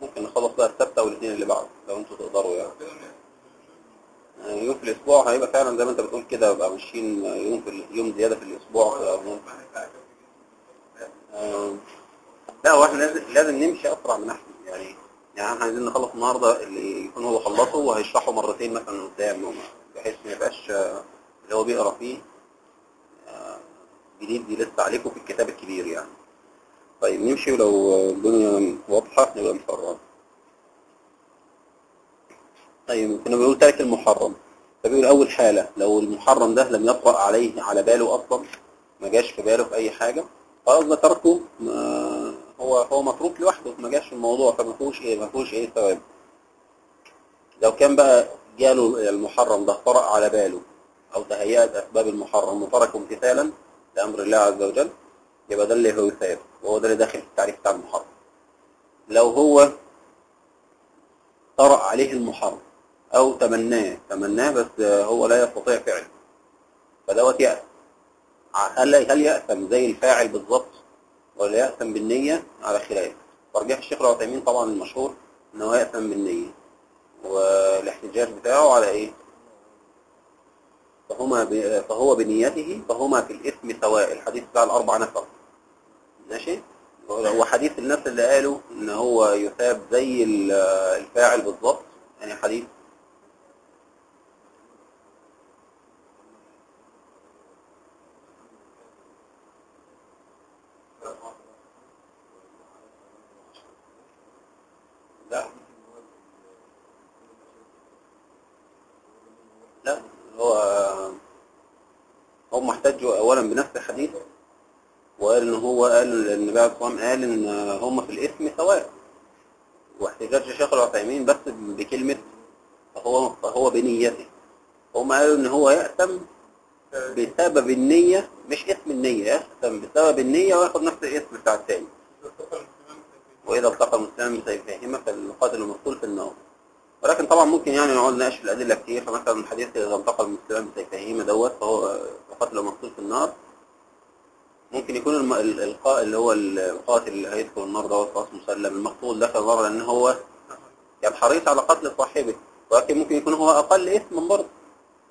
ممكن نخلص بقى السبت أو الاثنين اللي بعد لو أنتوا تقدروا يعني. يوم في الأسبوع هيبقى فعلا زي ما أنت بتقول كده يبقى ماشيين يوم في يوم زيادة في الأسبوع آه، لا هو إحنا لازم لازم نمشي أسرع من إحنا يعني يعني إحنا عايزين نخلص النهارده اللي يكون هو خلصه وهيشرحه مرتين مثلا قدام بحيث ما يبقاش اللي هو بيقرأ فيه آه، جديد دي لسه عليكم في الكتاب الكبير يعني. طيب نمشي ولو الدنيا واضحة نبقى نفرغ. طيب كنا بنقول ترك المحرم. فبيقول أول حالة لو المحرم ده لم يطرأ عليه على باله أصلا ما جاش في باله في أي حاجة خلاص ده تركه هو هو متروك لوحده ما جاش في الموضوع فما فيهوش إيه ما فيهوش إيه ثواب. لو كان بقى جاله المحرم ده طرأ على باله أو تهيأت اسباب المحرم وتركه امتثالا لأمر الله عز وجل يبقى ده اللي هو يثاب وهو ده اللي داخل في التعريف بتاع المحرم. لو هو طرأ عليه المحرم أو تمناه. تمناه بس هو لا يستطيع فعله. فدوت يأس هل هل يأثم زي الفاعل بالظبط ولا يأثم بالنية؟ على خلاف. ترجيح الشيخ العثيمين طبعا المشهور ان هو يأثم بالنية. والاحتجاج بتاعه على إيه؟ فهما ب... فهو بنيته فهما في الاسم سواء. الحديث بتاع الأربع نفر. ماشي؟ هو حديث الناس اللي قالوا إن هو يثاب زي ال- الفاعل بالظبط يعني حديث لا لا هو هم احتجوا اولا بنفس الحديث وقال ان هو الصلاه والسلام قال إن هم في الاسم سواء واحتجاج الشيخ العثيمين بس بكلمة فهو فهو بنيته. هم قالوا إن هو يأثم بسبب النية مش اسم النية يأثم بسبب النية وياخد نفس الاسم بتاع التاني. وإذا التقى المسلمان بسيفيهما فالقاتل المقتول في النار. ولكن طبعا ممكن يعني نقعد نناقش في الأدلة كتير فمثلا الحديث إذا التقى المسلمان بسيفيهما دوت فهو القاتل المقتول في النار. ممكن يكون الم... ال- القا... اللي هو القاتل اللي هيدخل النار دوت خلاص مسلم المقتول دخل النار لأن هو كان حريص على قتل صاحبه ولكن ممكن يكون هو أقل إثما برضه.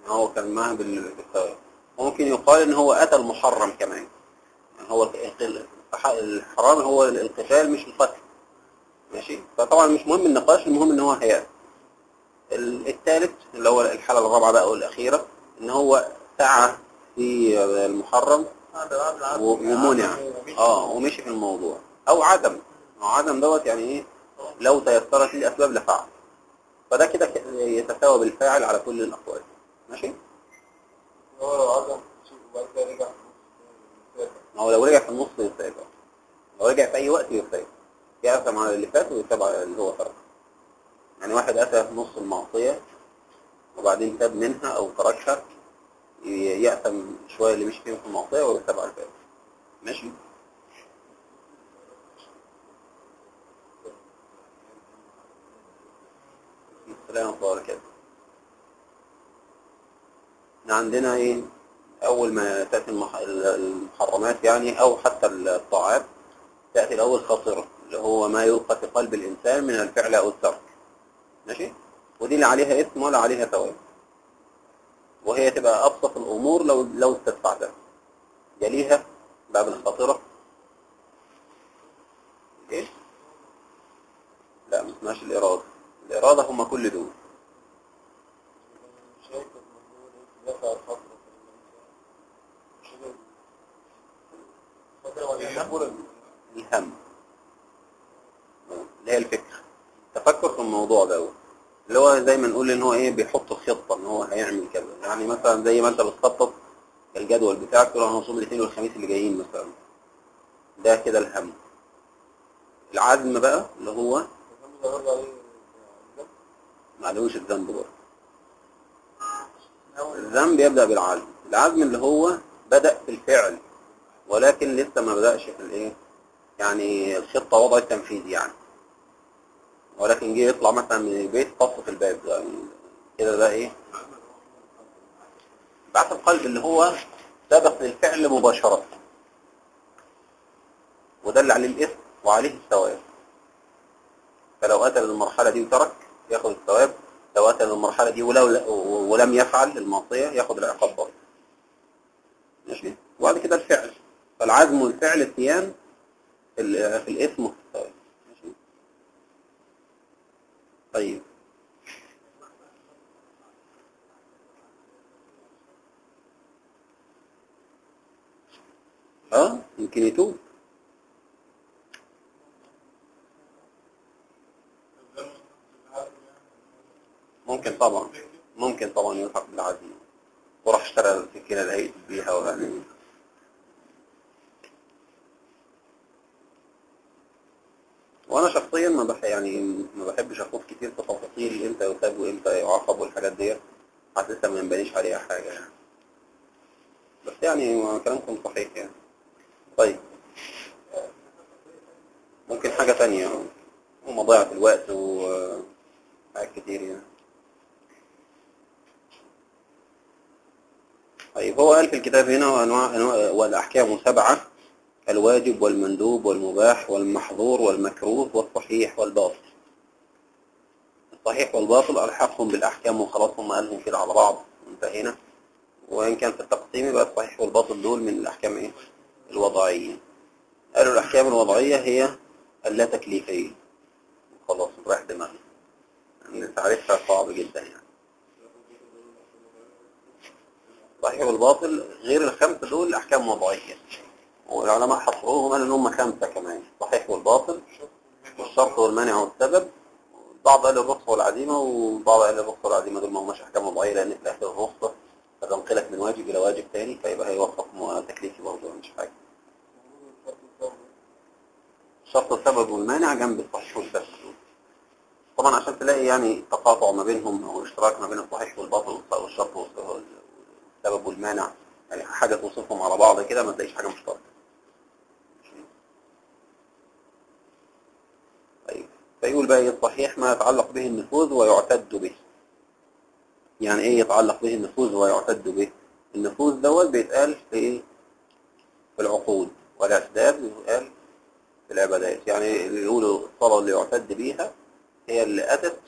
يعني هو كان معاه بال- بالثواب وممكن يقال إن هو أتى المحرم كمان. يعني هو الحرام هو القتال مش القتل. ماشي؟ فطبعا مش مهم النقاش المهم إن هو هيأت ال- الثالث اللي هو الحالة الرابعة بقى والأخيرة إن هو سعى في المحرم. ومنع. آه ومشي في الموضوع. أو عدم. عدم دوت يعني إيه؟ لو تيسرت الاسباب لفعل. فده كده يتساوى بالفاعل على كل الأقوال. ماشي؟ هو لو النص ما هو لو رجع في النص يسيب لو رجع في أي وقت يسيب يأثم على اللي فات ويتبع اللي هو ترك. يعني واحد أتى في نص المعصية وبعدين تاب منها أو تركها. ي- يأثم شوية اللي مش فيهم في المعصية ويتبع الفات ماشي؟ السلام وبركاته إحنا عندنا إيه؟ أول ما تأتي المح- المحرمات يعني أو حتى الطاعات تأتي الأول خاطرة اللي هو ما يلقى في قلب الإنسان من الفعل أو الترك. ماشي؟ ودي لا عليها اسم ولا عليها ثواب. وهي تبقى أبسط الأمور لو لو استدفعتها يليها باب الخاطرة إيه؟ لا ما اسمهاش الإرادة. الإرادة هم كل دول. الهم. اللي هي الفكر. تفكر في الموضوع ده اللي هو زي ما نقول إن هو إيه بيحط الخطة إن هو هيعمل كذا. يعني مثلا زي ما أنت بتخطط الجدول بتاعك تقول أنا هصوم الاثنين والخميس اللي جايين مثلا. ده كده الهم. العزم بقى اللي هو الهم ده برضه عليه الذنب. برضه. الذنب يبدأ بالعزم. العزم اللي هو بدأ في الفعل ولكن لسه ما بدأش في الإيه؟ يعني الخطة وضع التنفيذ يعني. ولكن جه يطلع مثلا من البيت طف في الباب. كده ده إيه؟ بعث القلب اللي هو سبق للفعل مباشرة. ودل عليه الإثم وعليه الثواب. فلو أتى للمرحلة دي وترك ياخد الثواب. لو أتى للمرحلة دي ولو ولم يفعل المعصية ياخد العقاب برضه. ماشي؟ وبعد كده الفعل. فالعزم والفعل ال- في الإثم وفي الثواب ماشي طيب. آه يمكن يتوب. ممكن طبعا. ممكن طبعا يلحق بالعزم وراح اشترى السكينة اللي بيها ويعني يعني ما بحبش أخوض كتير في تفاصيل إمتى يثاب وامتى يعاقب والحاجات ديت. حاسسها ما ينبنيش عليها حاجة يعني. بس يعني كلامكم صحيح يعني. طيب. ممكن حاجة تانية. ومضيعة الوقت وحاجات كتير يعني. طيب هو قال في الكتاب هنا وأنواع أنواع والأحكام سبعة. الواجب والمندوب والمباح والمحظور والمكروه والصحيح والباطل. الصحيح والباطل ألحقهم بالأحكام وخلاص هم قالهم كده على بعض. انتهينا. وإن كان في التقسيم يبقى الصحيح والباطل دول من الأحكام إيه؟ الوضعية. قالوا الأحكام الوضعية هي اللا تكليفية خلاص رايح دماغي. يعني تعريفها صعب جدا يعني. الصحيح والباطل غير الخمسة دول أحكام وضعية. والعلماء حصروهم قالوا إن هم خمسة كمان. الصحيح والباطل والشرط والمانع والسبب بعض قال الرخصة والعزيمة وبعض قال الرخصة والعزيمة دول ما هماش أحكام وضعية لأن في الآخر الرخصة هتنقلك من واجب إلى واجب تاني فيبقى هي حكم تكليفي برضه مش حاجة. الشرط والسبب والمانع جنب الصحيح والفاسد طبعا عشان تلاقي يعني تقاطع ما بينهم أو اشتراك ما بين الصحيح والباطل والشرط والسبب والمانع يعني حاجة توصفهم على بعض كده ما تلاقيش حاجة مشتركة طيب فيقول بقى الصحيح ما يتعلق به النفوذ ويعتد به. يعني إيه يتعلق به النفوذ ويعتد به؟ النفوذ دوت بيتقال في إيه؟ في العقود والأسباب بيتقال في العبادات. يعني اللي يقولوا الصلاة اللي يعتد بيها هي اللي أتت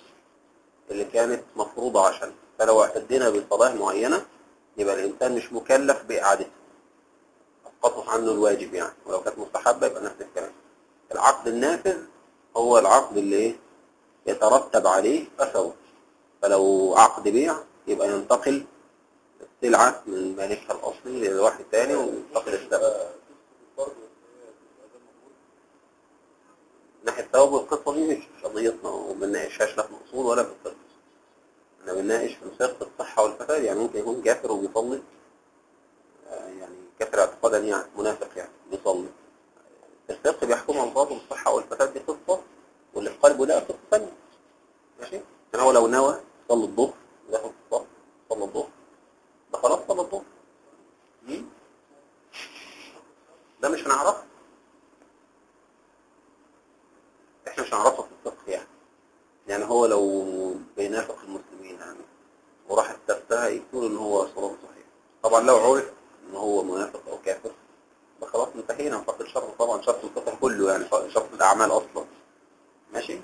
اللي كانت مفروضة عشان. فلو اعتدينا بصلاة معينة يبقى الإنسان مش مكلف بإعادتها. قطف عنه الواجب يعني. ولو كانت مستحبة يبقى نفس الكلام. العقد النافذ هو العقد اللي إيه يترتب عليه اثره فلو عقد بيع يبقى ينتقل السلعة من مالكها الأصلي لواحد تاني وينتقل من ناحية ثواب القصة دي مش قضيتنا وما بنناقشهاش لا في الأصول ولا في الفقه إحنا بنناقش في مسألة الصحة والفساد يعني ممكن يكون كافر وبيصلي آه، يعني كافر اعتقادا يعني منافق يعني بيصلي الفقه بيحكم على الباطل بالصحة والفساد دي في قلبه ده قصة ثانية ماشي؟ يعني هو لو نوى صلى الظهر في الصف صلى الظهر. ده خلاص صلى الظهر مم؟ ده مش هنعرفه إحنا مش هنعرفه في الفقه يعني يعني هو لو بينافق المسلمين يعني وراح استفتاها يقول ان هو صلاته صحيح طبعا لو عرف ان هو منافق أو كافر ده خلاص انتهينا من فقه الشرط طبعا شرط الفقه كله يعني شرط الاعمال أصلا ماشي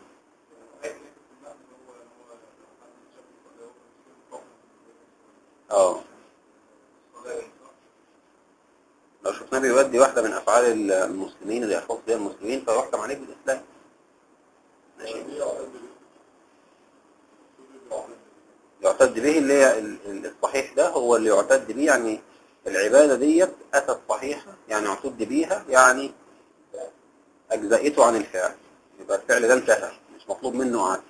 آه لو شفناه بيودي أفعال المسلمين اللي يخص بها المسلمين فيحكم عليه بالإسلام ماشي. يعتد به اللي هي ال- ال- الصحيح ده هو اللي يعتد به يعني العبادة ديت أتت صحيحة يعني اعتد بيها يعني أجزأته عن الفعل. يبقى الفعل ده انتهى مش مطلوب منه عدل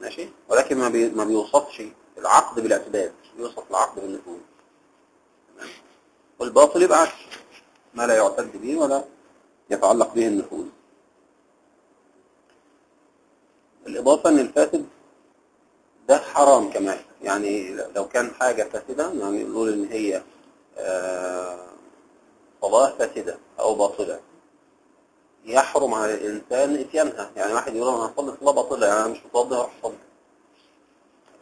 ماشي؟ ولكن ما, بي ما بيوصفش العقد بالاعتداد يوصف العقد بالنفوذ. والباطل يبقى عكس. ما لا يعتد به ولا يتعلق به النفوذ الإضافة أن الفاسد ده حرام كمان. يعني لو كان حاجة فاسدة يعني نقول إن هي آه، صلاة فاسدة أو باطلة. يحرم على الإنسان إتيانها. يعني واحد يقول أنا هصلي صلاة باطلة يعني أنا مش متوضئ أروح أصلي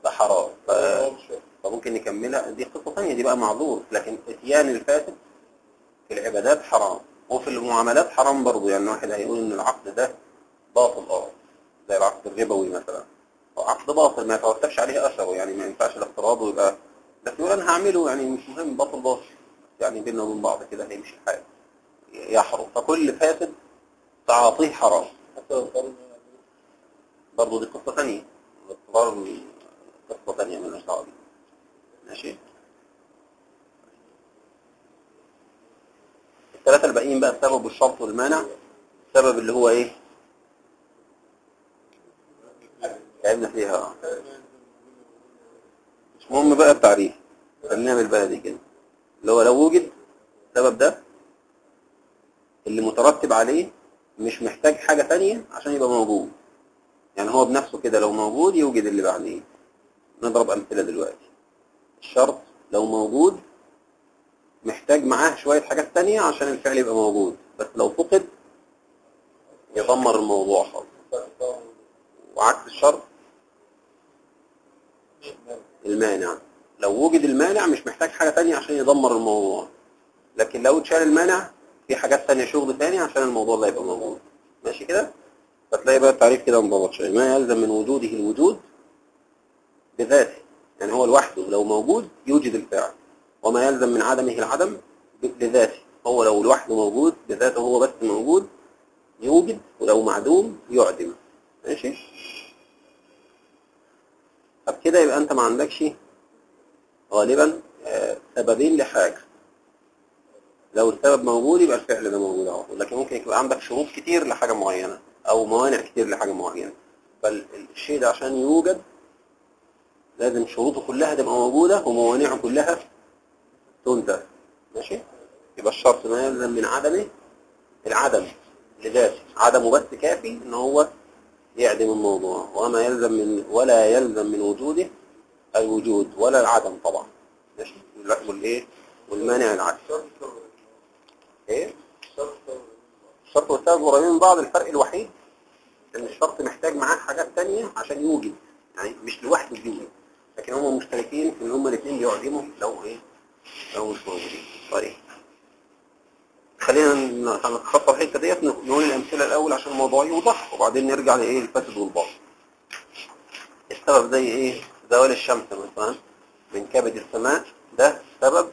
ده حرام. ف- فممكن نكملها. دي قصة ثانية دي بقى معذور. لكن إتيان الفاسد في العبادات حرام وفي المعاملات حرام برضه يعني واحد هيقول إن العقد ده باطل آه زي العقد الربوي مثلا. عقد باطل ما يترتبش عليه أثره يعني ما ينفعش الاقتراض ويبقى بس يقول أنا هعمله يعني مش مهم باطل باطل يعني بيننا وبين بعض كده هيمشي الحال يحرم. فكل فاسد تعاطيه حرام. برضه دي قصة ثانية الاضطرار قصة ثانية من بيها. ماشي؟ الثلاثة الباقيين بقى السبب والشرط والمانع السبب اللي هو إيه؟ تعبنا فيها. مش مهم بقى التعريف خلينا بالبلدي كده. اللي هو لو وجد السبب ده اللي مترتب عليه مش محتاج حاجة تانية عشان يبقى موجود. يعني هو بنفسه كده لو موجود يوجد اللي بعديه. نضرب أمثلة دلوقتي. الشرط لو موجود محتاج معاه شوية حاجات تانية عشان الفعل يبقى موجود. بس لو فقد يدمر الموضوع خالص. وعكس الشرط المانع. لو وجد المانع مش محتاج حاجة تانية عشان يدمر الموضوع. لكن لو اتشال المانع في حاجات تانية شغل تاني عشان الموضوع ده يبقى موجود. ماشي كده؟ فتلاقي بقى التعريف كده مضبط شوية ما يلزم من وجوده الوجود بذاته. يعني هو لوحده. لو موجود يوجد الفعل. وما يلزم من عدمه العدم بذاته. هو لو لوحده موجود بذاته هو بس موجود يوجد ولو معدوم يعدم. ماشي؟ طب كده يبقى انت ما عندكش غالبا آه، سببين لحاجة. لو السبب موجود يبقى الفعل ده موجود طول لكن ممكن يبقى عندك شروط كتير لحاجة معينة أو موانع كتير لحاجة معينة. فالشيء ده عشان يوجد لازم شروطه كلها تبقى موجودة وموانعه كلها تنتهي ماشي؟ يبقى الشرط ما يلزم من عدمه العدم لذاته. عدمه بس كافي إن هو يعدم الموضوع. وما يلزم من ولا يلزم من وجوده الوجود ولا العدم طبعا. ماشي؟ والإيه؟ والمانع العكس إيه؟ الشرط والسبب قريبين من بعض الفرق الوحيد إن الشرط محتاج معاه حاجات تانية عشان يوجد. يعني مش لوحده بيوجد. لكن هم مشتركين في إن هم الاثنين بيعدموا لو إيه؟ لو مش موجودين طيب خلينا نتخطى الحتة ديت نقول الأمثلة الأول عشان الموضوع يوضح وبعدين نرجع لإيه الفاسد والباطل. السبب زي إيه؟ زوال الشمس مثلا من كبد السماء ده سبب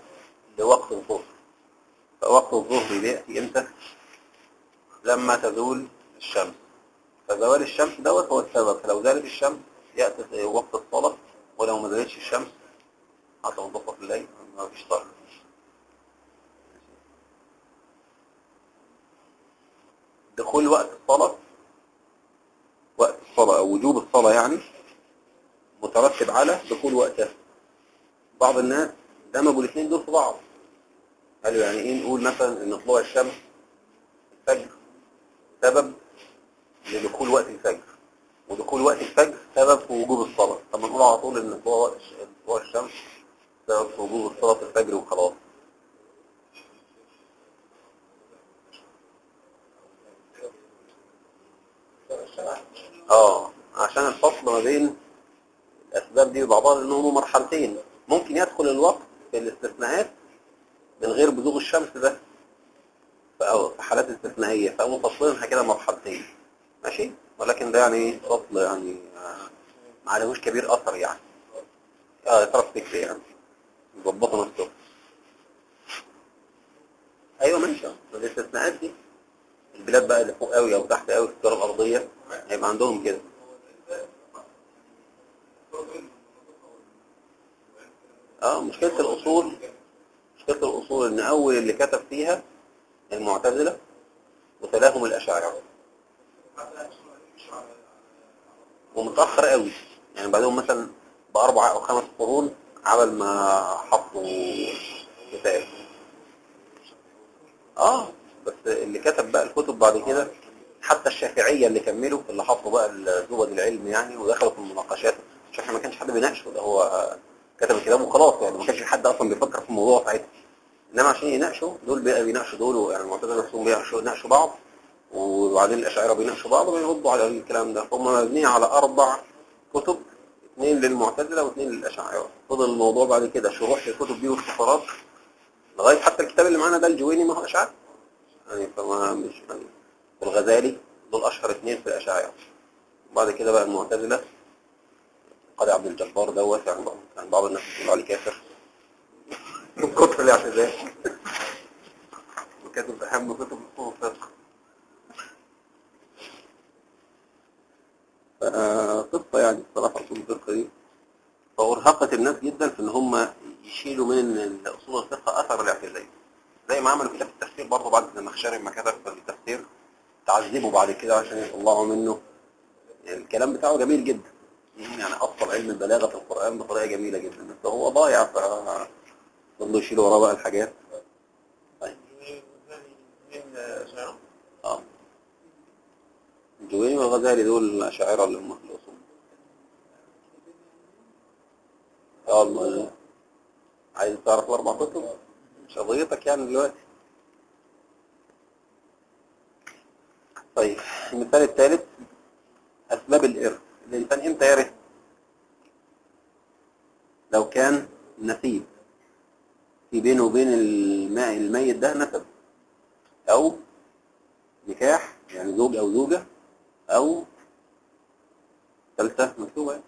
لوقت الظهر. فوقت الظهر بيأتي إمتى؟ لما تزول الشمس. فزوال الشمس دوت هو السبب. فلو زالت الشمس يأتي وقت الصلاة ولو ما زالتش الشمس حتى منتصف الليل. فيش دخول وقت الصلاة وقت الصلاة أو وجوب الصلاة يعني مترتب على دخول وقتها بعض الناس دمجوا الاثنين دول في بعض. قالوا يعني إيه نقول مثلا إن طلوع الشمس الفجر سبب لدخول وقت الفجر ودخول وقت الفجر سبب في وجوب الصلاة. طب نقول على طول إن طلوع الشمس سبب في وجوب الصلاة في الفجر وخلاص. آه عشان الفصل ما بين الأسباب دي وبعضها لأن هم مرحلتين. ممكن يدخل الوقت في الاستثناءات من غير بزوغ الشمس ده في حالات استثنائية. فقاموا فاصلينها كده مرحلتين. ماشي؟ ولكن ده يعني فصل يعني آه، ما عليهوش كبير أثر يعني. آه اطراف فكري يعني. يظبطوا نفسهم أيوه ماشي. الاستثناءات دي. البلاد بقى اللي فوق قوي أو تحت قوي في الكرة الأرضية هيبقى عندهم كده. آه مشكلة الأصول مشكلة الأصول إن أول اللي كتب فيها المعتزلة وتلاهم الأشاعرة. ومتأخر قوي. يعني بعدهم مثلا بأربع أو خمس قرون عبل ما حطوا كتاب آه بس اللي كتب بقى الكتب بعد كده حتى الشافعية اللي كملوا اللي حطوا بقى زبد العلم يعني ودخلوا في المناقشات. الشافعي ما كانش حد بيناقشه ده هو كتب الكتاب وخلاص يعني ما كانش حد أصلا بيفكر في الموضوع ساعتها. إنما عشان يناقشوا دول بقى بيناقشوا دول يعني المعتزلة نفسهم بيناقشوا يناقشوا بعض وبعدين الأشاعرة بيناقشوا بعض وبيردوا على الكلام ده. هم مبنيين على أربع كتب اثنين للمعتزلة واثنين للأشاعرة. فضل الموضوع بعد كده شروح الكتب دي واختصارات لغاية حتى الكتاب اللي معانا ده الجويني ما هو اشاعره يعني فما مش يعني والغزالي دول أشهر اثنين في الأشاعرة. وبعد كده بقى المعتزلة قاضي عبد الجبار دوت يعني بعض- يعني بعض الناس بيقولوا عليه كافر. من كتر الاعتزال. وكاتب أهم كتب الفقه. قصة يعني الصراحة اصول الفقه دي فأرهقت الناس جدا في إن هم يشيلوا من اصول الفقه أثر الاعتزال زي ما عملوا كده في التفسير برضه بعد ما النخشري ما كتب في التفسير. تعذبوا بعد كده عشان يطلعوا منه. الكلام بتاعه جميل جدا. يعني أصل علم البلاغة في القرآن بطريقة جميلة جدا. بس هو ضايع ف يشيلوا وراه بقى الحاجات. طيب. آه. الجويني والغزالي دول الأشاعرة اللي هم الأصول الم- عايز تعرف الأربع كتب؟ مش قضيتك يعني دلوقتي. طيب المثال الثالث أسباب الإرث. الإنسان إمتى يرث؟ لو كان نسيب. في بينه وبين الماء الميت ده نسب. أو نكاح يعني زوج أو زوجة. أو ثالثة مكتوبة. يعني.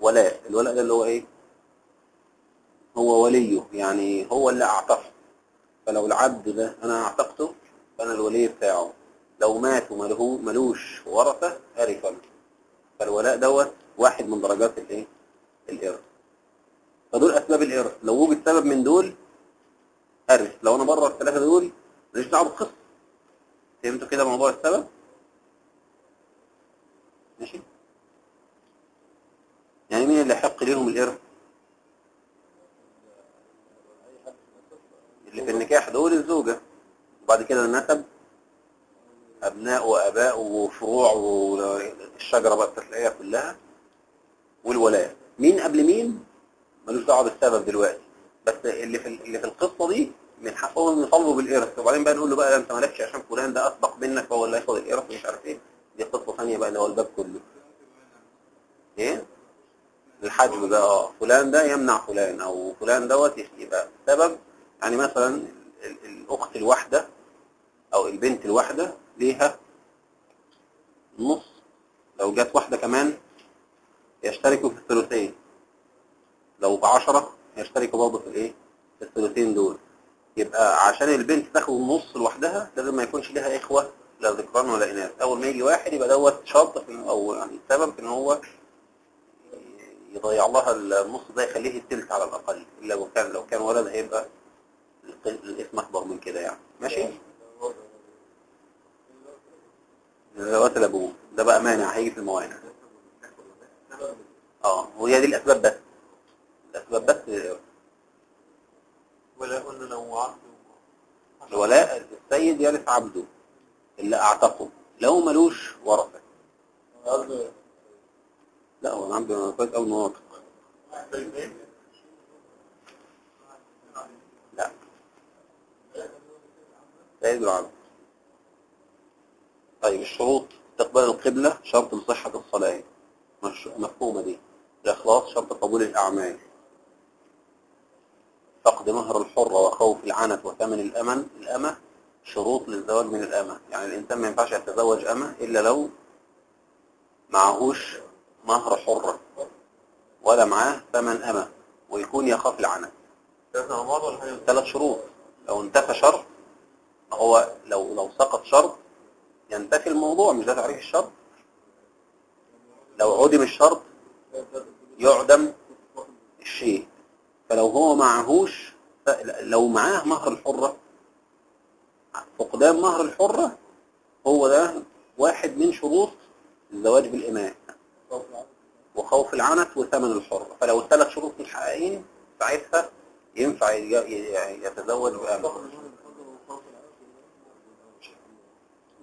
ولاء الولاء ده اللي هو إيه؟ هو وليه يعني هو اللي أعتقه فلو العبد ده أنا أعتقته فأنا الولي بتاعه. لو مات ومله ملوش ورثة أرثا فالولاء دوت واحد من درجات الإيه؟ الإرث. فدول أسباب الإرث. لو وجد سبب من دول أرث لو أنا بره الثلاثة دول ماليش دعوة بالقصة. فهمتوا كده موضوع السبب؟ ماشي يعني مين اللي يحق ليهم الإرث. اللي في النكاح دول الزوجة. وبعد كده النسب. أبناء وأباء وفروع والشجرة بقى بتتلاقيها كلها. والولاء مين قبل مين؟ ملوش دعوة بالسبب دلوقتي. بس اللي في اللي في القصة دي من حقهم يطالبوا بالإرث. وبعدين بقى نقول له بقى أنت مالكش عشان فلان ده أسبق منك فهو اللي هياخد الإرث ومش عارف إيه. دي قصة ثانية بقى اللي هو الباب كله. إيه؟ الحجب ده آه فلان ده يمنع فلان أو فلان دوت يبقى سبب. يعني مثلا ال- ال- الأخت الواحدة أو البنت الواحدة ليها نص لو جت واحدة كمان يشتركوا في الثلثين. لو بعشرة يشتركوا برضه في الإيه؟ في الثلثين دول. يبقى عشان البنت تاخد نص لوحدها لازم ما يكونش لها إخوة لا ذكران ولا إناث. أول ما يجي واحد يبقى دوت شرط في أو يعني في إن هو يضيع لها النص ده يخليه التلت على الأقل. إلا لو كان لو كان ولد هيبقى الاسم أكبر من كده يعني. ماشي؟ ذوات الأبوه ده بقى مانع هيجي في الموانع. آه وهي دي الأسباب بس. الأسباب بس. ولا قلنا لو عبد الولاء السيد يرث عبده. اللي أعتقه. لو ملوش ورثة لا هو عبده كويس أوي مناطق لا. سيد العبد طيب الشروط استقبال القبلة شرط لصحة الصلاة. مفهومة دي. الإخلاص شرط قبول الأعمال. فقد مهر الحرة وخوف العنت وثمن الأمن. الأمة شروط للزواج من الأمة. يعني الإنسان ما ينفعش يتزوج أمة إلا لو معهوش مهر حرة ولا معاه ثمن أمة ويكون يخاف حاجة؟ ثلاث شروط. لو انتفى شرط هو لو لو سقط شرط ينتفي الموضوع مش ده تعريف الشرط؟ لو عدم الشرط يعدم الشيء. فلو هو معهوش لو معاه مهر الحرة فقدان مهر الحرة هو ده واحد من شروط الزواج بالإماء وخوف العنت وثمن الحرة. فلو الثلاث شروط متحققين ساعتها ينفع يج- يتزوج بأمة.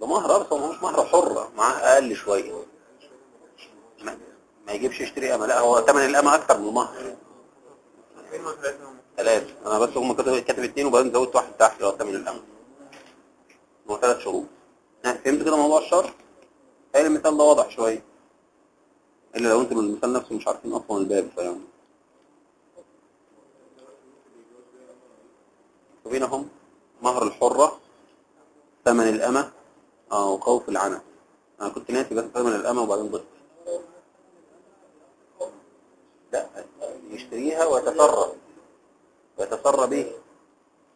ده مهر أرث ومهوش مهر حرة معاه أقل شوية. ما- ما يجيبش يشتري أمة لا هو ثمن الأمة أكثر من المهر. ثلاثة. أنا بس هم كتب اثنين وبعدين زودت واحد تحت ثمن الأمر هو ثلاث شروط ها، فهمت كده موضوع الشرط؟ هاي المثال ده واضح شوية. إلا لو أنتم المثال نفسه مش عارفين أصلا الباب فيعني وبينهم مهر الحرة ثمن الأمة آه وخوف العنة أنا كنت ناسي بس ثمن الأمة وبعدين ضفت. لا يشتريها ويتسرى. ويتسرى به.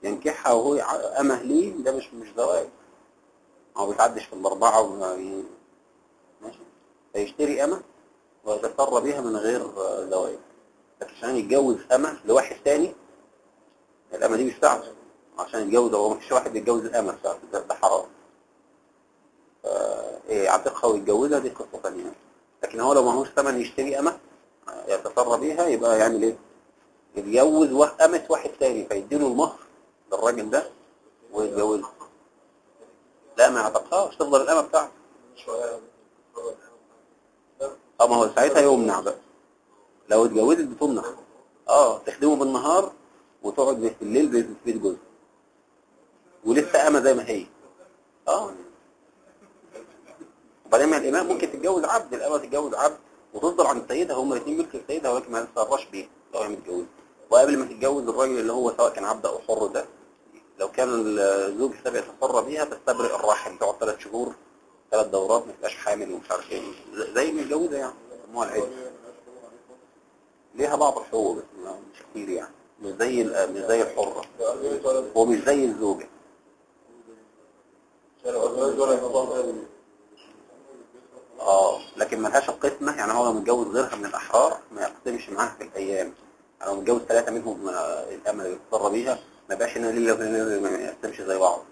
ينكحها وهو أمه ليه؟ ده مش مش زواج هو بيتعدش في الأربعة ماشي. فيشتري أمة ويتسرى بها من غير زواج لكن عشان يتجوز أمة لواحد تاني الأمة دي مش بتاعته. عشان يتجوز هو مفيش واحد بيتجوز الأمة بتاعته. ده, حرام. إيه يعتقها ويتجوزها دي قصة ثانية لكن هو لو معهوش ثمن يشتري أمة يتسرى بيها يبقى يعمل إيه؟ يتجوز أمة واحد تاني فيديله المهر. للراجل ده ويتجوزها. لا ما يعتقهاش تفضل الأمة بتاعته آه ما هو ساعتها يمنع بقى. لو اتجوزت بتمنع آه تخدمه بالنهار وتقعد في الليل في بيت جوزها. ولسه أمة زي ما هي. آه. وبعدين ما الإمام ممكن تتجوز عبد. الأمة تتجوز عبد وتفضل عند سيدها. هما الاثنين ملك سيدها ولكن ما تتصرفش بيه لو هي متجوزة وقبل ما تتجوز الراجل اللي هو سواء كان عبد أو حر ده لو كان الزوج سابق يتصرف بيها تستبرئ الرحم تقعد ثلاث شهور ثلاث دورات ما تبقاش حامل ومش عارف إيه. زي المتجوزة يعني ليها بعض الحقوق بس مش كتير يعني. مش زي مش زي الحرة ومش زي الزوجة. آه لكن ما لهاش القسمة. يعني هو لو متجوز غيرها من الأحرار ما يقسمش معاها في الأيام. يعني لو متجوز ثلاثة منهم آه، الأمة اللي بيتصرى بيها ما بقاش وهنا ليلة، ما يقسمش زي بعض.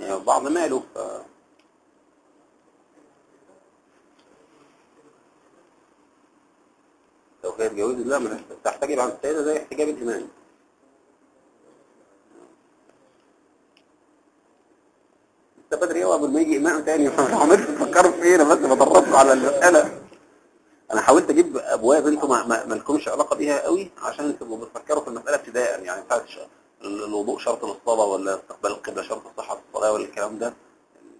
يعني بعض ماله ف... لو كانت اتجوزت لا ما تحتجب عن السيدة زي احتجاب الإمام لسه بدري قوي قبل ما يجي إمام تاني عملت تفكروا في إيه أنا بس بدربكم على المسألة أنا حاولت أجيب ابواب أنتم ما, ما, لكمش علاقة بيها قوي عشان تبقوا بتفكروا في المسألة ابتداء يعني بتاعت الوضوء شرط للصلاه ولا استقبال القبلة شرط لصحه الصلاة ولا الكلام ده.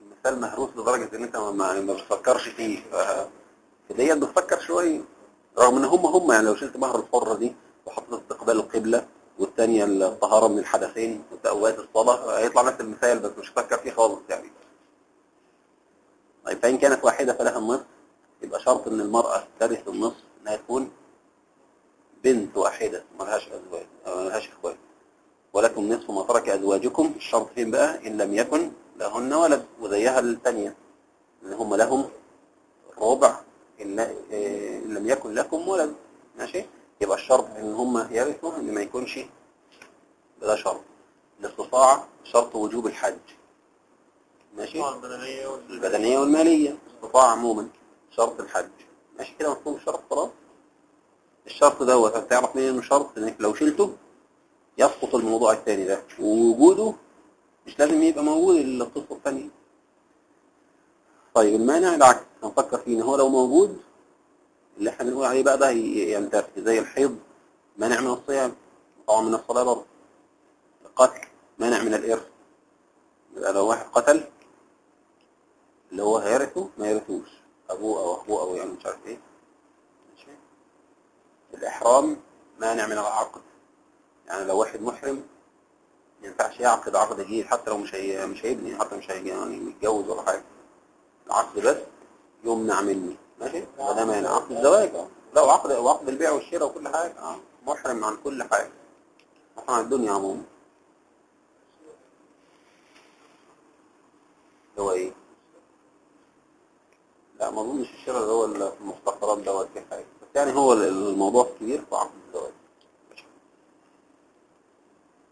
المثال مهروس لدرجة إن أنت ما, ما, بتفكرش فيه. ف- فديت بتفكر شوية رغم إن هم هم يعني لو شلت مهر الحرة دي وحطيت استقبال القبلة والثانيه الطهارة من الحدثين وتأوات الصلاة هيطلع نفس المثال بس مش هفكر فيه خالص يعني. طيب فإن كانت واحدة فلها النصف. يبقى شرط إن المرأة ترث النصف إنها تكون بنت واحدة ملهاش أزواج ملهاش اخوات ولكم نصف ما ترك أزواجكم الشرط فين بقى؟ إن لم يكن لهن ولد وزيها الثانية إن هم لهم ربع إن إيه، لم يكن لكم ولد. ماشي؟ يبقى الشرط إن هم يرثوا إن ما يكونش ده شرط. الاستطاعة شرط وجوب الحج. ماشي؟ البدنية والمالية استطاعة عموما. شرط الحج. ماشي كده مفهوم الشرط؟ خلاص. الشرط دوت هتعرف منين إنه شرط؟ إنك لو شلته يسقط الموضوع الثاني ده. ووجوده مش لازم يبقى موجود القصة الثانية طيب المانع العكس. هنفكر فيه إن هو لو موجود اللي إحنا بنقول عليه بقى ده ينتفي. زي الحيض مانع من الصيام. طبعا من الصلاة برضه. القتل مانع من الإرث. يبقى لو واحد قتل اللي هو هيرثه ما يرثوش. أبوه أو أخوه أو يعني مش عارف إيه. ماشي؟ الإحرام مانع من العقد. يعني لو واحد محرم ما ينفعش يعقد عقد جديد حتى لو مش هي مش هيبني حتى مش هيجي يعني يتجوز ولا حاجة. العقد بس يمنع مني. ماشي؟ وده مانع. عقد الزواج. لا وعقد وعقد البيع والشراء وكل حاجة آه محرم عن كل حاجة. محرم عن الدنيا عموما. هو إيه؟ لا ما أظنش الشراء اللي هو في المستقرات دوت في حاجة. بس يعني هو ال- الموضوع كبير في عقد الزواج.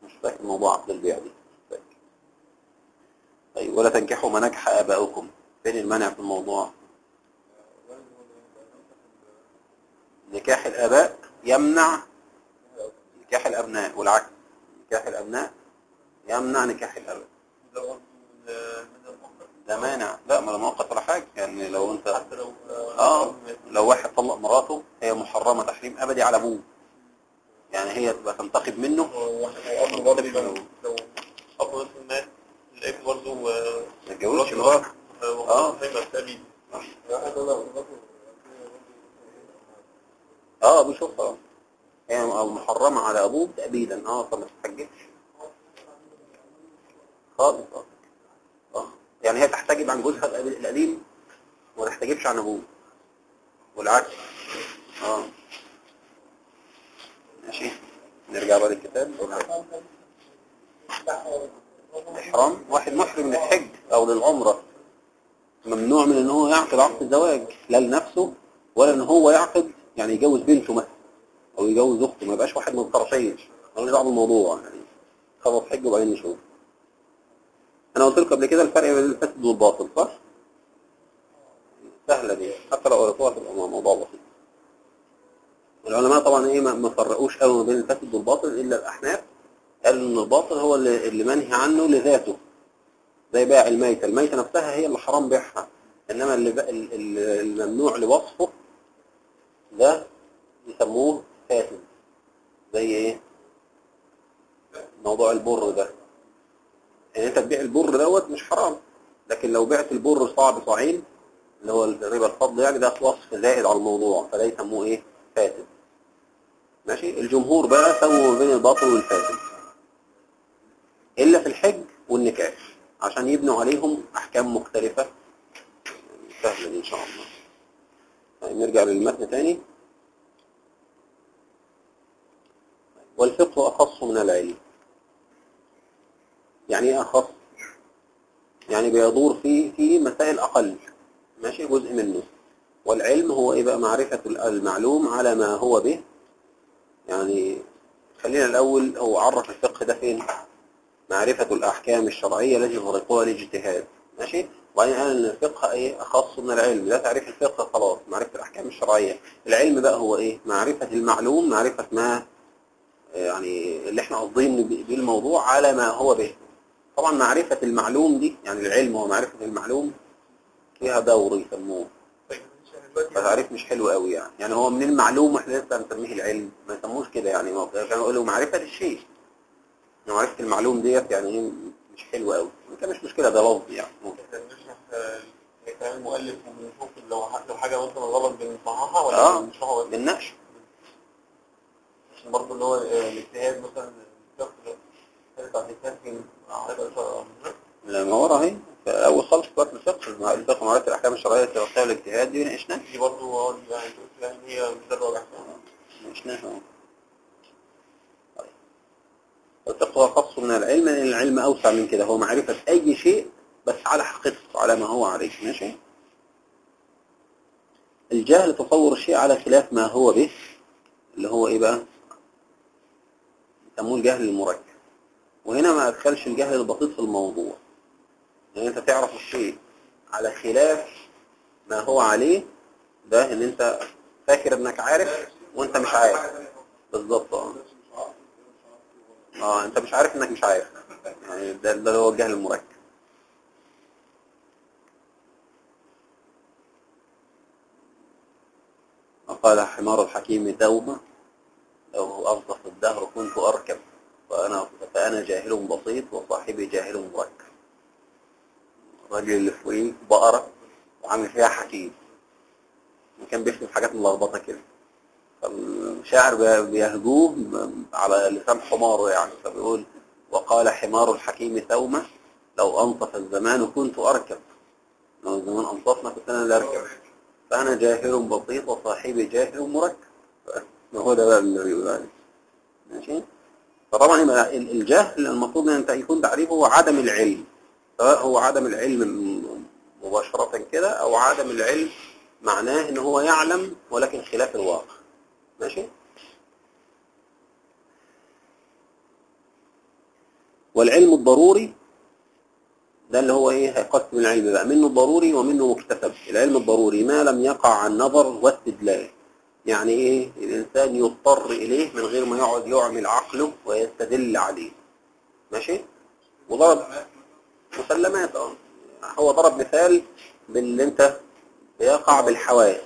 مش فاكر موضوع عقد البيع دي طيب ولا تنكحوا ما نكح آباؤكم؟ فين المنع في الموضوع؟ نكاح الآباء يمنع نكاح الأبناء والعكس. نكاح الأبناء يمنع نكاح الآباء. ده مانع لا ما مؤقت ولا حاجة. يعني لو انت حتى لو آه لو واحد طلق مراته هي محرمة تحريم أبدي على أبوه. يعني هي تبقى تنتقد منه. لو أب مثلا مات الابن برضه ما تجوزش مراته. آه. سبيل آه. بيشوفها هي أو محرمة على أبوه تأبيدا آه فما تتحجبش. خالص. آه آه يعني هي تحتجب عن جوزها القديم- وما تحتجبش عن أبوه. والعكس. آه. ماشي. نرجع بقى للكتاب. إحرام. واحد محرم للحج أو للعمرة. ممنوع من إن هو يعقد عقد الزواج. لا لنفسه ولا إن هو يعقد يعني يجوز بنته مثلا أو يجوز أخته. ما يبقاش واحد من الطرفين مالوش دعوه بالموضوع يعني. خلص حج وبعدين نشوف. أنا قلت لكم قبل كده الفرق بين الفاسد والباطل صح؟ سهلة دي. حتى لو قريتوها تبقى موضوع بسيط. العلماء طبعا إيه ما فرقوش قوي ما بين الفاسد والباطل إلا الأحناف قالوا إن الباطل هو اللي, اللي منهي عنه لذاته. زي بيع الميتة. الميتة نفسها هي اللي حرام بيعها. إنما اللي بقى ال- ال- الممنوع لوصفه ده يسموه فاسد. زي إيه؟ موضوع البر ده. إن أنت تبيع البر دوت مش حرام. لكن لو بعت البر صاع بصاعين اللي هو الربا الفضل يعني ده وصف زائد على الموضوع فده يسموه إيه؟ فاسد. ماشي؟ الجمهور بقى سموا ما بين الباطل والفاسد. إلا في الحج والنكاح عشان يبنوا عليهم أحكام مختلفة. سهلة دي إن شاء الله. طيب نرجع للمتن تاني. والفقه أخص من العلم. يعني إيه أخص؟ يعني بيدور فيه في مسائل أقل ماشي جزء منه. والعلم هو إيه بقى معرفة المعلوم على ما هو به يعني خلينا الأول هو عرف الفقه ده فين؟ معرفة الأحكام الشرعية التي يفرقها الاجتهاد ماشي؟ وبعدين قال إن الفقه إيه أخص من العلم ده تعريف الفقه خلاص معرفة الأحكام الشرعية. العلم بقى هو إيه؟ معرفة المعلوم معرفة ما يعني اللي إحنا قاصدين بيه الموضوع على ما هو به. طبعا معرفة المعلوم دي يعني العلم هو معرفة المعلوم فيها دور يسموه. فتعريف مش حلو قوي يعني. يعني هو من المعلوم إحنا لسه هنسميه العلم. ما يسموش كده يعني. ما كانوا يقولوا معرفة الشيء معرفة المعلوم ديت يعني إيه مش حلو قوي. ما مش مشكلة ده لفظ يعني. ممكن. آه، كلام المؤلف وبنشوف لو ح- لو حاجة مثلا غلط بنصححها ولا آه. بنشرحها؟ بالنقش. برضه اللي هو آه، الاجتهاد مثلا لما ورا اهي أول خالص بقى الفقه الفقه معرفة الأحكام الشرعية التي تغطيها الاجتهاد دي ناقشناها دي برضه آه دي يعني يعني هي واحد ناقشناها الفقه خاص من العلم لأن العلم أوسع من كده. هو معرفة أي شيء بس على حقيقته على ما هو عليه. ماشي؟ الجهل تصور الشيء على خلاف ما هو به اللي هو إيه بقى؟ يسموه الجهل المركب وهنا ما ادخلش الجهل البسيط في الموضوع. يعني أنت تعرف الشيء على خلاف ما هو عليه ده إن أنت فاكر إنك عارف وأنت مش عارف. بالظبط آه. آه أنت مش عارف إنك مش عارف. يعني ده ده هو الجهل المركب. وقال حمار الحكيم دوما لو أصدق الدهر كنت أركب. فأنا, فأنا جاهل بسيط وصاحبي جاهل مركب الراجل اللي فوقيه بقرة وعامل فيها حكيم. كان بيكتب حاجات ملخبطة كده. فالشاعر بي- بيهجوه على لسان حماره يعني. فبيقول وقال حمار الحكيم ثومة لو أنصف الزمان كنت أركب. لو الزمان أنصفنا كنت أنا اللي أركب. فأنا جاهل بسيط وصاحبي جاهل مركب. ما هو ده بقى اللي بيقول عليه. ماشي؟ فطبعا الجهل المفروض إن يكون تعريفه هو عدم العلم سواء هو عدم العلم مباشرة كده أو عدم العلم معناه إن هو يعلم ولكن خلاف الواقع. ماشي؟ والعلم الضروري ده اللي هو إيه؟ هيقسم العلم بقى منه ضروري ومنه مكتسب. العلم الضروري ما لم يقع عن نظر واستدلال. يعني إيه؟ الإنسان يضطر إليه من غير ما يقعد يعمل عقله ويستدل عليه. ماشي؟ وضرب مسلمات آه. هو ضرب مثال باللي أنت بيقع بالحواس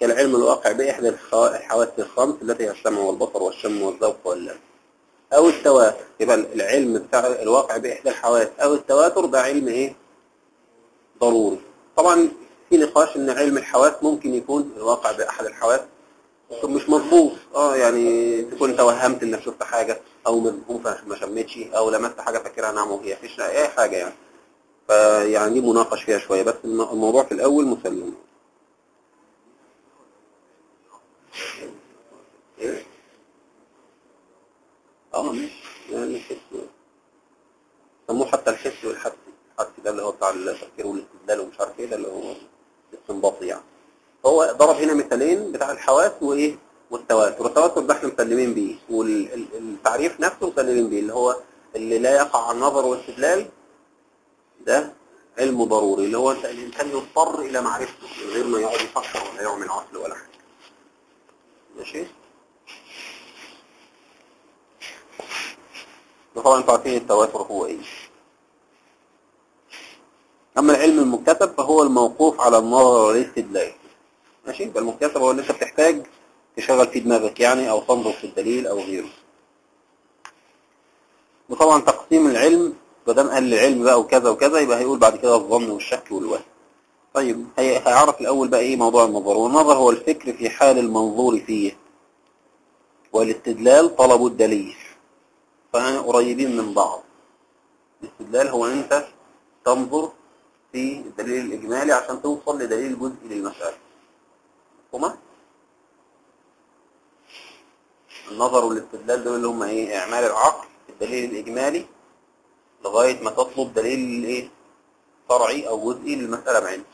كالعلم الواقع بإحدى الحواس الخمس التي هي السمع والبصر والشم والذوق واللمس أو التواتر. يبقى العلم بتاع الواقع بإحدى الحواس أو التواتر ده علم إيه؟ ضروري. طبعا في نقاش إن علم الحواس ممكن يكون الواقع بأحد الحواس مش مظبوط. آه يعني تكون توهمت إنك شفت حاجة أو مذهوم ما شمتش أو لمست حاجة فاكرها نعم وهي فيش أي حاجة يعني. فيعني مناقش فيها شوية. بس الم- الموضوع في الأول مسلم؟ آه ماشي. يعني سموه حتى الحس والحس الحس ده اللي هو بتاع التفكير والاستدلال ومش عارف إيه ده اللي هو الاستنباطي يعني. فهو ضرب هنا مثالين بتاع الحواس وإيه؟ والتواتر. التواتر ده إحنا مسلمين بيه. والتعريف نفسه مسلمين بيه اللي هو اللي لا يقع عن نظر واستدلال ده علم ضروري اللي هو الإنسان يضطر إلى معرفته من غير ما يقعد يفكر ولا يعمل عقل ولا حاجة. ماشي؟ وطبعا أنتوا عارفين التواتر هو إيه. أما العلم المكتسب فهو الموقوف على النظر والاستدلال. ماشي؟ يبقى المكتسب هو اللي انت بتحتاج تشغل في دماغك يعني أو تنظر في الدليل أو غيره. وطبعا تقسيم العلم ما دام قال العلم بقى وكذا وكذا يبقى هيقول بعد كده الظن والشك والوهم. طيب هي- هيعرف الأول بقى إيه موضوع النظر؟ والنظر هو الفكر في حال المنظور فيه. والاستدلال طلب الدليل. فقريبين من بعض. الاستدلال هو أنت تنظر في الدليل الإجمالي عشان توصل لدليل جزئي للمسألة. مفهومة؟ النظر والاستدلال دول اللي هم إيه؟ إعمال العقل الدليل الإجمالي لغاية ما تطلب دليل إيه؟ فرعي أو جزئي للمسألة بعينها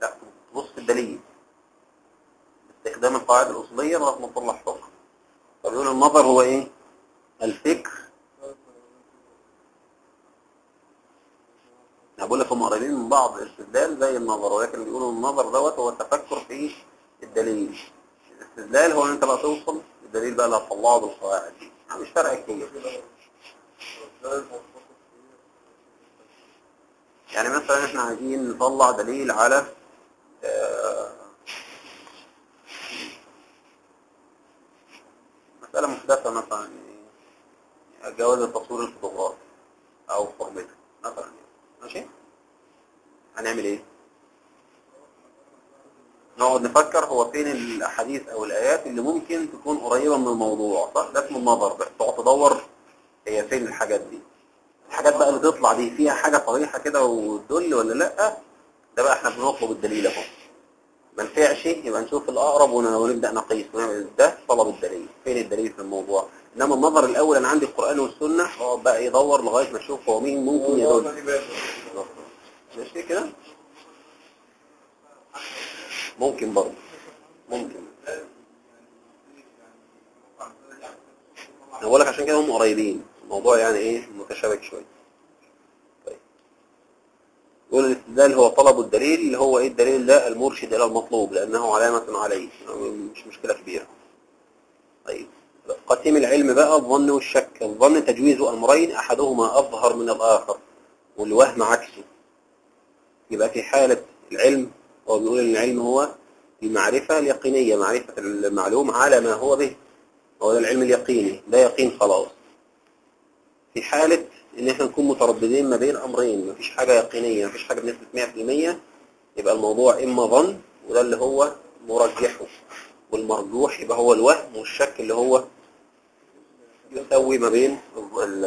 لا تبص في الدليل. باستخدام القواعد الأصولية لغاية ما تطلع حكم فبيقول النظر هو إيه؟ الفكر أنا بقول لك هم قريبين من بعض الاستدلال زي النظر ولكن بيقولوا النظر دوت هو التفكر في الدليل. الاستدلال هو إن أنت بقى توصل الدليل بقى اللي هتطلعه بالقواعد. يعني مش فارقه كتير يعني مثلا إحنا عايزين نطلع دليل على آه، مسألة محدثة مثلا يعني جواز التصوير الفوتوغرافي أو حرمته مثلا يعني. ماشي هنعمل إيه نقعد نفكر الأحاديث أو الآيات اللي ممكن تكون قريبة من الموضوع صح؟ ده اسمه النظر. بقى تقعد تدور هي فين الحاجات دي. الحاجات بقى اللي تطلع دي فيها حاجة صريحة كده وتدل ولا لأ؟ ده بقى إحنا بنطلب الدليل أهو. ما نفعش يبقى نشوف الأقرب ون- ونبدأ نقيس. ده طلب الدليل. فين الدليل في الموضوع؟ إنما النظر الأول أنا عندي القرآن والسنة هو بقى يدور لغاية ما أشوف هو مين ممكن يدل. ماشي كده؟ ممكن برضه. ممكن. أنا بقول لك عشان كده هم قريبين. الموضوع يعني إيه؟ متشابك شوية. طيب. يقول الاستدلال هو طلب الدليل اللي هو إيه؟ الدليل ده المرشد إلى المطلوب لأنه علامة عليه. يعني مش مشكلة كبيرة. طيب. قسم العلم بقى الظن والشك. الظن تجويز أمرين أحدهما أظهر من الآخر والوهم عكسه. يبقى في حالة العلم هو بيقول إن العلم هو المعرفه اليقينية معرفة المعلوم على ما هو به. هو العلم اليقيني ده يقين خلاص. في حالة إن إحنا نكون مترددين ما بين أمرين مفيش حاجة يقينية مفيش حاجة بنسبة 100% يبقى الموضوع إما ظن وده اللي هو مرجحه والمرجوح يبقى هو الوهم والشك اللي هو يسوي ما بين ال-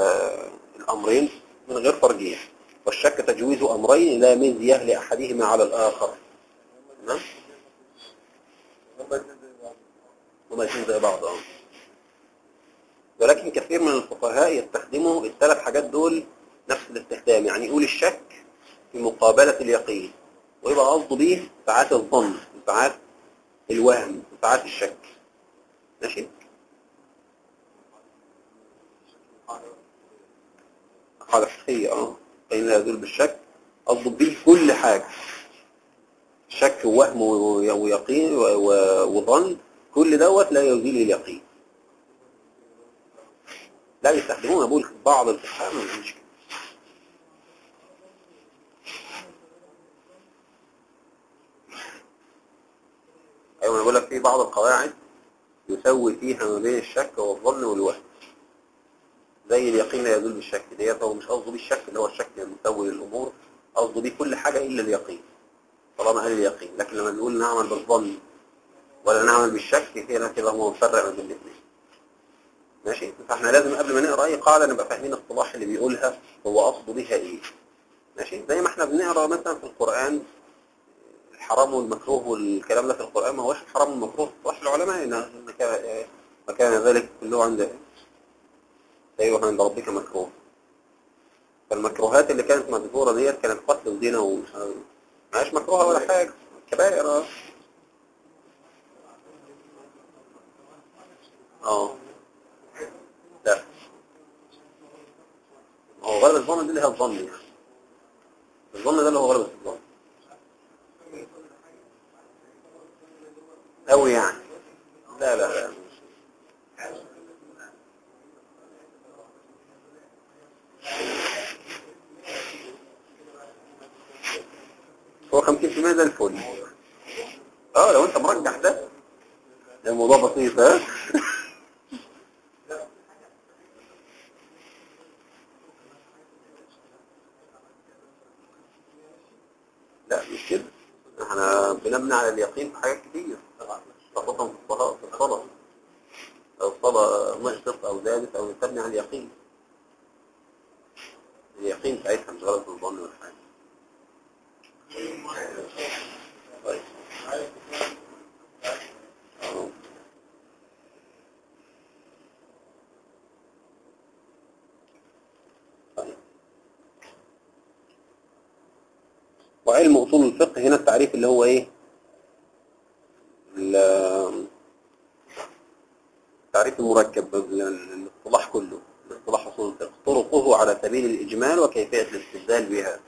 الأمرين من غير ترجيح. والشك تجويز أمرين لا مزية لأحدهما على الآخر. تمام؟ الاثنين زي بعض آه. ولكن كثير من الفقهاء يستخدموا الثلاث حاجات دول نفس الاستخدام يعني يقول الشك في مقابلة اليقين ويبقى قصده بيه ساعات الظن ساعات الوهم ساعات الشك. ماشي؟ قاعدة فقهية آه. لا يدل بالشك قصده بيه كل حاجة. شك ووهم ويقين وظن كل دوت لا يزيل اليقين. لا يستخدمون بقول بعض بيعملوش كده أيوه أنا بقول لك في بعض القواعد يسوي فيها ما بين الشك والظن والوهم. زي اليقين لا يزول بالشك ديت هو مش قصده بيه الشك اللي هو الشك المسوي للأمور قصده بيه كل حاجة إلا اليقين. طالما قال اليقين. لكن لما نقول نعمل بالظن ولا نعمل بالشك هنا كده هو مفرق بين الاثنين ماشي؟ فاحنا لازم قبل ما نقرأ أي قاعدة نبقى فاهمين الصلاح اللي بيقولها هو قصده بيها إيه. ماشي؟ زي ما إحنا بنقرأ مثلا في القرآن الحرام والمكروه والكلام ده في القرآن ما هوش الحرام والمكروه صلاح العلماء ان ما كان ذلك كله عند أيوه عند ربك مكروه. فالمكروهات اللي كانت مذكورة ديت كانت قتل ودينا ومش ماهيش مكروهه ولا حاجة. كبائر آه. آه. لا. هو غلب الظن دي اللي هي الظن يعني. الظن ده اللي هو غلب الظن. أوي يعني. لا لا لا. هو 50% ده الفل. آه لو أنت مرجح ده. ده الموضوع بسيط ها؟ [LAUGHS] لا مش كده. إحنا بنبني على اليقين في حاجات كتير. خاصة في الصلاة في الصلاة. لو الصلاة نقصت أو زادت أو تبني على اليقين. اليقين ساعتها مش غلط الظن ولا حاجة طيب أهو. طيب. وعلم أصول الفقه هنا التعريف اللي هو إيه؟ ال- التعريف المركب ال- الاصطلاح كله الاصطلاح أصول الفقه. طرقه على سبيل الإجمال وكيفية الاستدلال بها.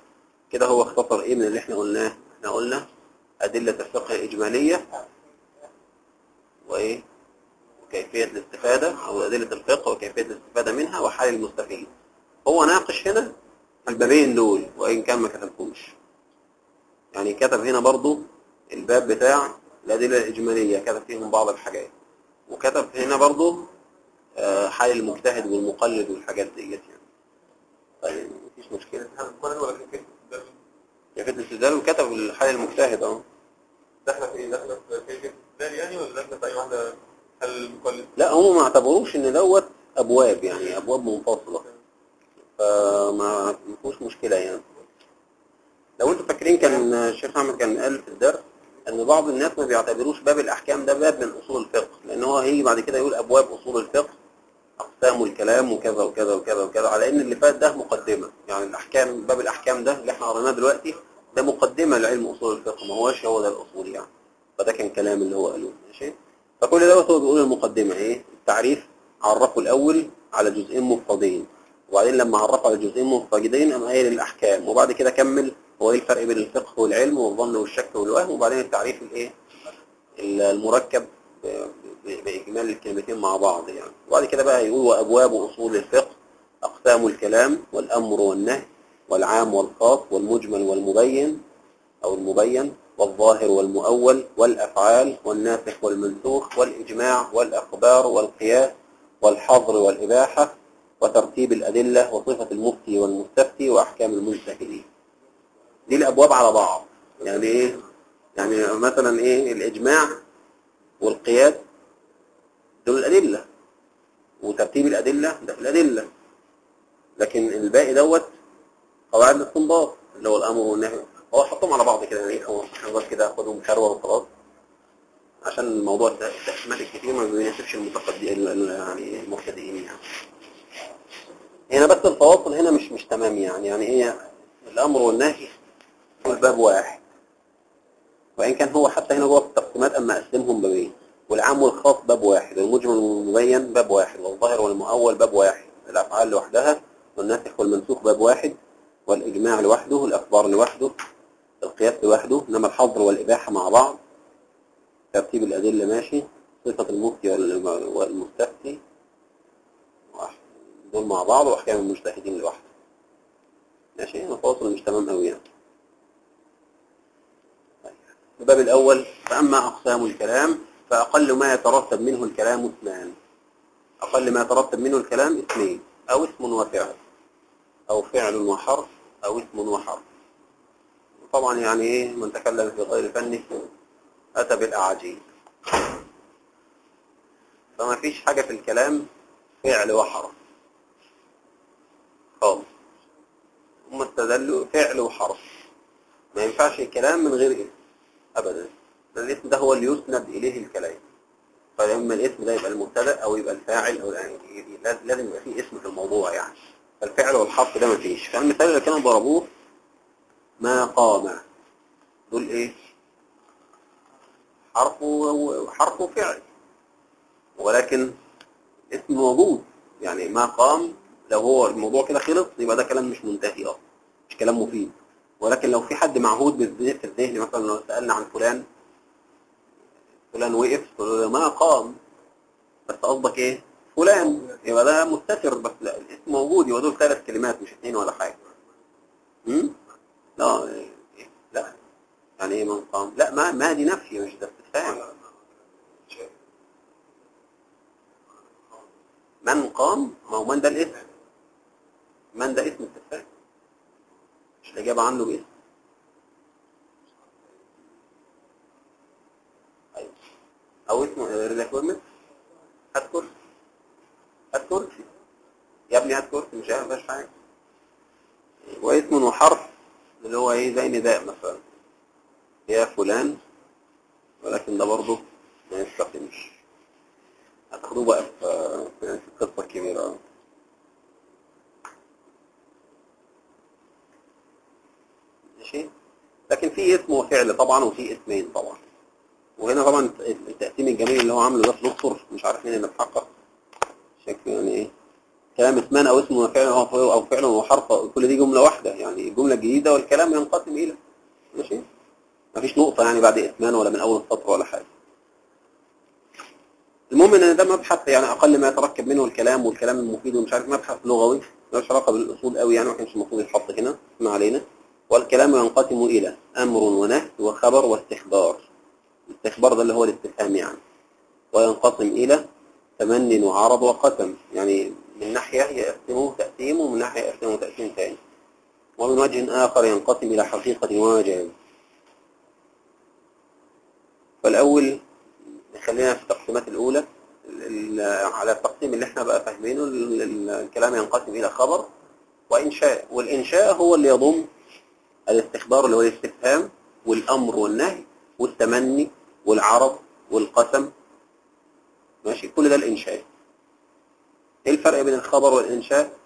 كده هو اختصر إيه من اللي إحنا قلناه. إحنا قلنا أدلة الفقه الإجمالية وإيه؟ وكيفية الاستفادة أو أدلة الفقه وكيفية الاستفادة منها وحال المستفيد. هو ناقش هنا البابين دول وإن كان ما كتبهمش يعني كتب هنا برضو الباب بتاع الأدلة الإجمالية كتب فيهم بعض الحاجات. وكتب هنا برضو آه، حال المجتهد والمقلد والحاجات ديت يعني. طيب مفيش مشكلة. كل ولا كيف كيفية الاستدلال وكتب حال المجتهد آه داخله في إيه؟ داخله في الاستدلال يعني ولا داخله في أي واحدة؟ هل المقلد لا هم ما اعتبروش إن دوت أبواب يعني أبواب منفصلة. فما ما فيهوش مشكلة يعني. لو أنتوا فاكرين كان الشيخ أحمد كان قال في الدرس إن بعض الناس ما بيعتبروش باب الأحكام ده باب من أصول الفقه لأن هو هيجي بعد كده يقول أبواب أصول الفقه. أقسام الكلام وكذا وكذا وكذا وكذا على إن اللي فات ده مقدمة. يعني الأحكام باب الأحكام ده اللي إحنا قريناه دلوقتي ده مقدمة لعلم أصول الفقه ما هوش هو ده الأصول يعني. فده كان كلام اللي هو قاله ماشي؟ فكل دوت هو بيقول المقدمة إيه؟ التعريف عرفه الأول على جزئين مفردين وبعدين لما عرفه على جزئين مفردين قام قايل الأحكام وبعد كده كمل هو إيه الفرق بين الفقه والعلم والظن والشك والوهم وبعدين التعريف الإيه؟ المركب ب- ب- باجمال الكلمتين مع بعض يعني. وبعد كده بقى يقول وابواب أصول الفقه أقسام الكلام والأمر والنهي والعام والخاص والمجمل والمبين أو المبين والظاهر والمؤول والأفعال والناسخ والمنسوخ والإجماع والأخبار والقياس والحظر والإباحة وترتيب الأدلة وصفة المفتي والمستفتي وأحكام المجتهدين. دي الأبواب على بعض. يعني إيه؟ يعني مثلا إيه؟ الإجماع والقياس دول الأدلة وترتيب الأدلة ده في الأدلة. لكن الباقي دوت قواعد الاستنباط اللي هو الأمر والنهي. هو حطهم على بعض كده يعني إحنا بس كده خدهم خروه وخلاص. عشان الموضوع الت- التقسيمات الكتير ما بيناسبش المتقدمين يعني المبتدئين يعني. هنا بس الفواصل هنا مش مش تمام يعني. يعني هي الأمر والنهي دول باب واحد. وإن كان هو حتى هنا جوه التقسيمات أما قسمهم بابين والعام والخاص باب واحد والمجمل والمبين باب واحد والظاهر والمؤول باب واحد. الأفعال لوحدها والناسخ والمنسوخ باب واحد والإجماع لوحده الأخبار لوحده القياس لوحده إنما الحظر والإباحة مع بعض. ترتيب الأدلة ماشي. صفة المفتي والم- والمستفتي. دول مع بعض واحكام المجتهدين لوحده. ماشي؟ الفاصل مش تمام قوي يعني. الباب الأول فأما أقسام الكلام فأقل ما يترتب منه الكلام اثنان. أقل ما يترتب منه الكلام اثنين أو اسم وفعل أو فعل وحرف أو اسم وحرف. طبعا يعني إيه؟ من تكلم في غير فنه أتى بالأعاجيب. فما فيش حاجة في الكلام فعل وحرف. خالص. هم استدلوا فعل وحرف. ما ينفعش الكلام من غير اسم. ابدا. الاسم ده هو اللي يسند إليه الكلام. فلما الاسم ده يبقى المبتدأ أو يبقى الفاعل أو يعني لازم يبقى فيه اسم في الموضوع يعني. فالفعل والحرف ده ما فيش. فالمثال اللي كانوا ضربوه ما قام. دول إيه؟ حرف و- حرف وفعل. ولكن اسم موجود. يعني ما قام لو هو الموضوع كده خلص يبقى ده كلام مش منتهي. آه مش كلام مفيد. ولكن لو في حد معهود بالذهن في الذهن مثلا لو سألنا عن فلان فلان وقف ما قام بس قصدك إيه؟ فلان يبقى ده مستتر بس لا الاسم موجود يبقى دول ثلاث كلمات مش اثنين ولا حاجة. امم لا؟ لا يعني إيه من قام؟ لا ما ما دي نفي مش ده استفهام من قام؟ ما هو من ده الاسم. من ده اسم استفهام الإجابة عنه باسم أيوة. أو اسمه ريكويرمنت هات كرسي هات كرسي يا ابني هات كرسي مش عارف حاجة. واسم وحرف اللي هو إيه زي نداء مثلا. يا فلان ولكن ده برضه ما يستقيمش هتاخدوه بقى في القصة الكبيرة ماشي لكن في اسم وفعل طبعا وفي اسمين طبعا. وهنا طبعا التقسيم الجميل اللي هو عامله ده في الاقصر مش اللي محقق شكله يعني إيه. كلام اسمان أو اسم وفعل أو فعل وحرف كل دي جملة واحدة يعني جملة جديدة والكلام ينقسم إلى. ماشي؟ مفيش نقطة يعني بعد اسمان ولا من أول السطر ولا حاجة. المهم إن ده مبحث يعني أقل ما يتركب منه الكلام والكلام المفيد ومش عارف مبحث لغوي ملوش علاقة بالأصول قوي يعني ما كانش المفروض يتحط هنا ما علينا. والكلام ينقسم إلى أمر ونهي وخبر واستخبار. الاستخبار ده اللي هو الاستفهام يعني. وينقسم إلى تمن وعرض وقسم. يعني من ناحية يقسمه تقسيم ومن ناحية يقسمه تقسيم ثاني ومن وجه آخر ينقسم إلى حقيقة ومجاز فالأول خلينا في التقسيمات الأولى. ال- ال- على التقسيم اللي إحنا بقى فاهمينه ال- ال- الكلام ينقسم إلى خبر وإنشاء. والإنشاء هو اللي يضم الاستخبار اللي هو الاستفهام والأمر والنهي والتمني والعرض والقسم. ماشي؟ كل ده الإنشاء. إيه الفرق بين الخبر والإنشاء؟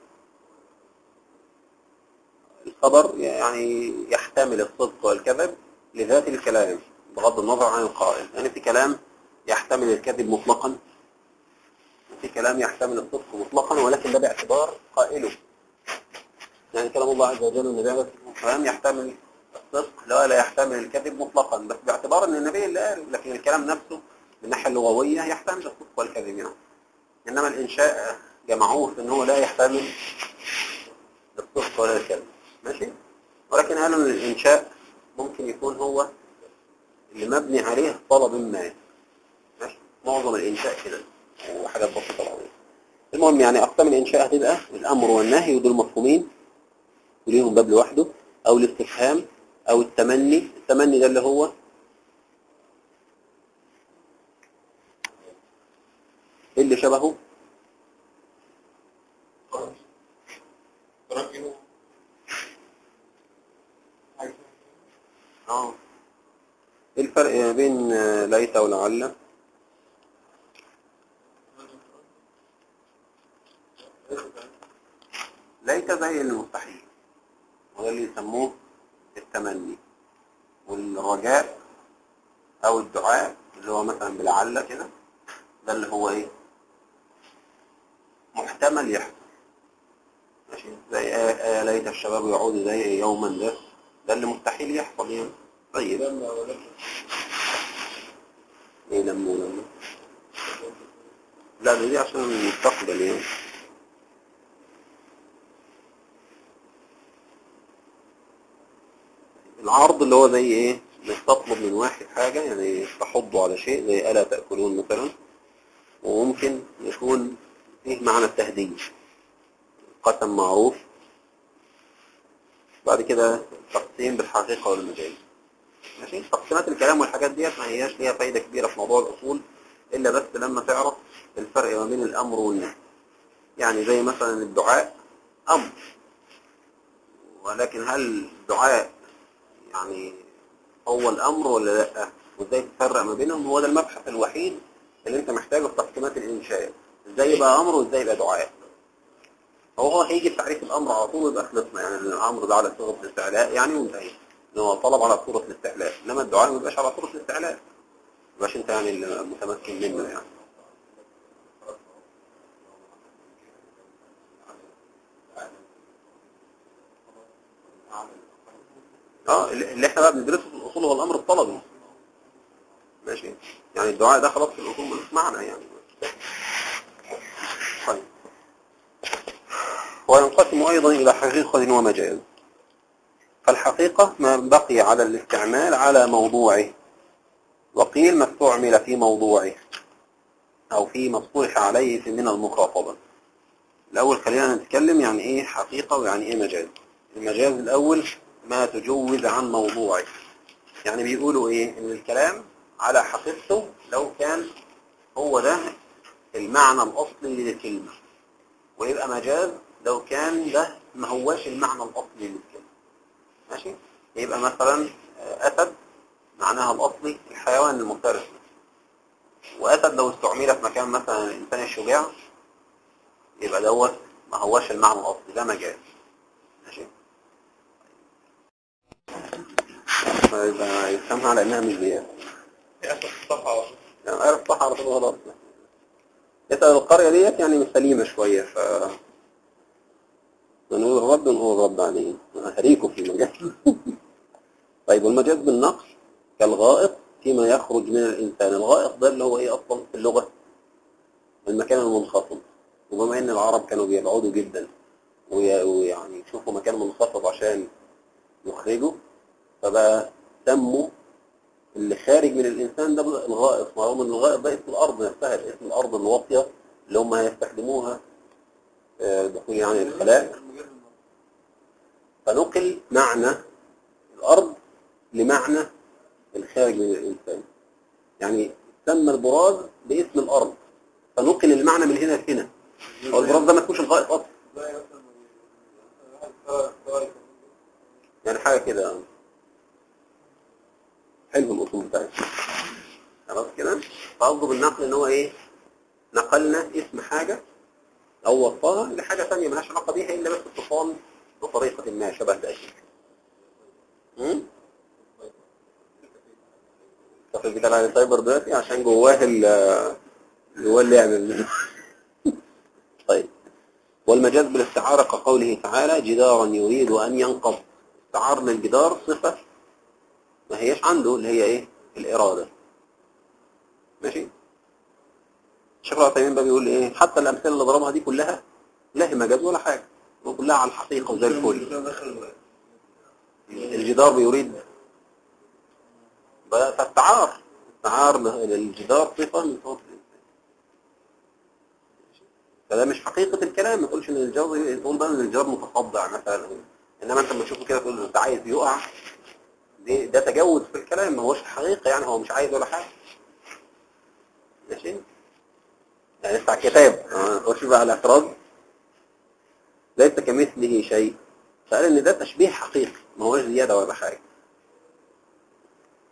الخبر يعني يحتمل الصدق والكذب لذات الكلام بغض النظر عن القائل. يعني في كلام يحتمل الكذب مطلقا. في كلام يحتمل الصدق مطلقا ولكن ده باعتبار قائله. يعني كلام الله عز وجل والنبي عليه الصلاة والسلام يحتمل الصدق لا لا يحتمل الكذب مطلقا. بس باعتبار إن النبي اللي قال لكن الكلام نفسه من الناحية اللغوية يحتمل الصدق والكذب يعني. إنما الإنشاء جمعوه إن هو لا يحتمل الصدق ولا الكذب. ماشي؟ ولكن قالوا ان الإنشاء ممكن يكون هو اللي مبني عليه طلب ما. ماشي؟ معظم الإنشاء كده وحاجات بسيطة العظيم المهم يعني أقسام الإنشاء هتبقى الأمر والنهي ودول مفهومين وليهم باب لوحده. أو الاستفهام أو التمني. التمني ده اللي هو اللي شبهه. آه. إيه الفرق ما بين ليت ولعل ليت زي المستحيل. وده اللي يسموه التمني. والرجاء أو الدعاء اللي هو مثلا بلعل كده ده اللي هو إيه؟ محتمل يحصل. ماشي؟ زي آه آه ليت الشباب يعود زي يوما ده ده اللي مستحيل يحصل يعني. طيب. إيه لما ولما لا دي عشان المستقبل يعني. العرض اللي هو زي إيه؟ إنك تطلب من واحد حاجة يعني تحضه على شيء زي ألا تأكلون مثلا وممكن يكون فيه معنى التهديد. قسم معروف. بعد كده تقسيم بالحقيقة والمجال. ماشي؟ تقسيمات الكلام والحاجات ديت ما هياش ليها فايدة كبيرة في موضوع الأصول إلا بس لما تعرف الفرق ما بين الأمر والنهي. يعني زي مثلا الدعاء أمر. ولكن هل الدعاء يعني هو الأمر ولا لأ؟ وإزاي تفرق ما بينهم؟ هو ده المبحث الوحيد اللي أنت محتاجه في تقسيمات الإنشاء. إزاي يبقى أمر وإزاي يبقى دعاء؟ هو هو هيجي بتعريف الأمر على طول يبقى خلصنا. يعني الأمر ده على صيغة الاستعلاء يعني وانتهي إن هو طلب على صورة الاستعلاء. إنما الدعاء ما بيبقاش على صورة الاستعلاء. ما أنت يعني المتمكن منه يعني. آه اللي إحنا بقى بندرسه في الأصول هو الأمر الطلبي. ماشي؟ يعني الدعاء ده خلاص في الأصول ملوش معنى يعني. طيب. وينقسم أيضا إلى حقيقة ومجاز فالحقيقة ما بقي على الاستعمال على موضوعه. وقيل ما استعمل في موضوعه. أو في ما اصطلح عليه من المخاطبة. الأول خلينا نتكلم يعني إيه حقيقة ويعني إيه مجاز المجاز الأول ما تجوز عن موضوعه يعني بيقولوا إيه؟ إن الكلام على حقيقته لو كان هو ده المعنى الأصلي للكلمة. ويبقى مجاز لو كان ده ما هواش المعنى الأصلي للكلمة. ماشي؟ يبقى مثلا آه، أسد معناها الأصلي الحيوان المفترس. وأسد لو استعمل في مكان مثلا الإنسان الشجاع يبقى دوت ما هواش المعنى الأصلي ده مجاز ماشي يبقى يفهمها على إنها مش بيئة. الصفحة يعني عارف صح على طول غلط يسأل القرية ديت يعني سليمة شوية ف نقول الرد ونقول الرد عليه هريكم في المجال [LAUGHS] طيب والمجاز بالنقص كالغائط فيما يخرج من الإنسان. الغائط ده اللي هو إيه أصلا في اللغة؟ المكان المنخفض. وبما إن العرب كانوا بيبعدوا جدا وي- ويعني يشوفوا مكان منخفض عشان يخرجوا فبقى سموا اللي خارج من الإنسان ده الغائط معلوم إن الغائط ده اسم الأرض نفسها اسم الأرض الواطية اللي هم هيستخدموها آه، دخول يعني الخلاء فنقل معنى الأرض لمعنى الخارج من الإنسان. يعني سمى البراز باسم الأرض. فنقل المعنى من هنا لهنا. هو البراز ده ما اسموش الغائط أصلا. يعني حاجة كده. حلو الأصول بتاعتنا خلاص كده؟ فقصده بالنقل إن هو إيه؟ نقلنا اسم حاجة أو وصفها لحاجة ثانية ملهاش علاقة بيها إلا بس اتصال بطريقة ما شبه ذلك امم التخفيف بتاع السايبر دلوقتي عشان جواه ال جواه اللعب طيب. والمجاز بالاستعارة كقوله تعالى جدارا يريد أن ينقض. استعارنا الجدار صفة ما هيش عنده اللي هي إيه؟ الإرادة. ماشي؟ الشيخ العثيمين بقى بيقول إيه؟ حتى الأمثلة اللي ضربها دي كلها لا هي مجاز ولا حاجة. وكلها على الحقيقة وزي الفل. الجدار بيريد. بقى فاستعار استعار للجدار صفة من صفات فده مش حقيقة الكلام. ما تقولش إن الجدار تقول بقى إن الجدار متصدع مثلا. إنما أنت لما تشوفه كده تقول انت عايز يقع. ده تجاوز في الكلام ما هوش حقيقة يعني هو مش عايز ولا حاجة. ماشي؟ يعني لسه على الكتاب بقى على الاعتراض ليس كمثله شيء. فقال إن ده تشبيه حقيقي ما هوش زيادة ولا حاجة.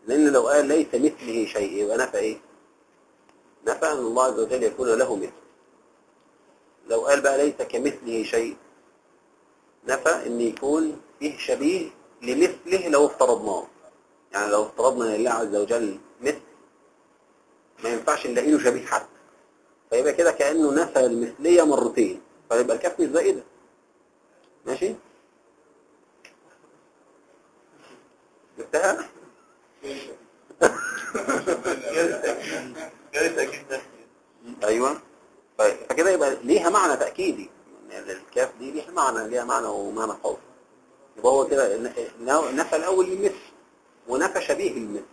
لأن لو قال ليس مثله شيء يبقى نفى إيه؟ نفى أن الله عز وجل يكون له مثل. لو قال بقى ليس كمثله شيء نفى إن يكون فيه شبيه لمثله لو افترضناه يعني لو افترضنا إن الله عز وجل مثل ما ينفعش نلاقي له شبيه حتى. فيبقى كده كأنه نفى المثلية مرتين فيبقى الكف مش زائدة. ماشي؟ جبتها [LAUGHS] أيوه. طيب فكده يبقى ليها معنى تأكيدي. يعني الكاف دي ليها معنى ليها معنى ومعنى قوي. يبقى هو كده نفى الأول للمثل ونفى شبيه للمثل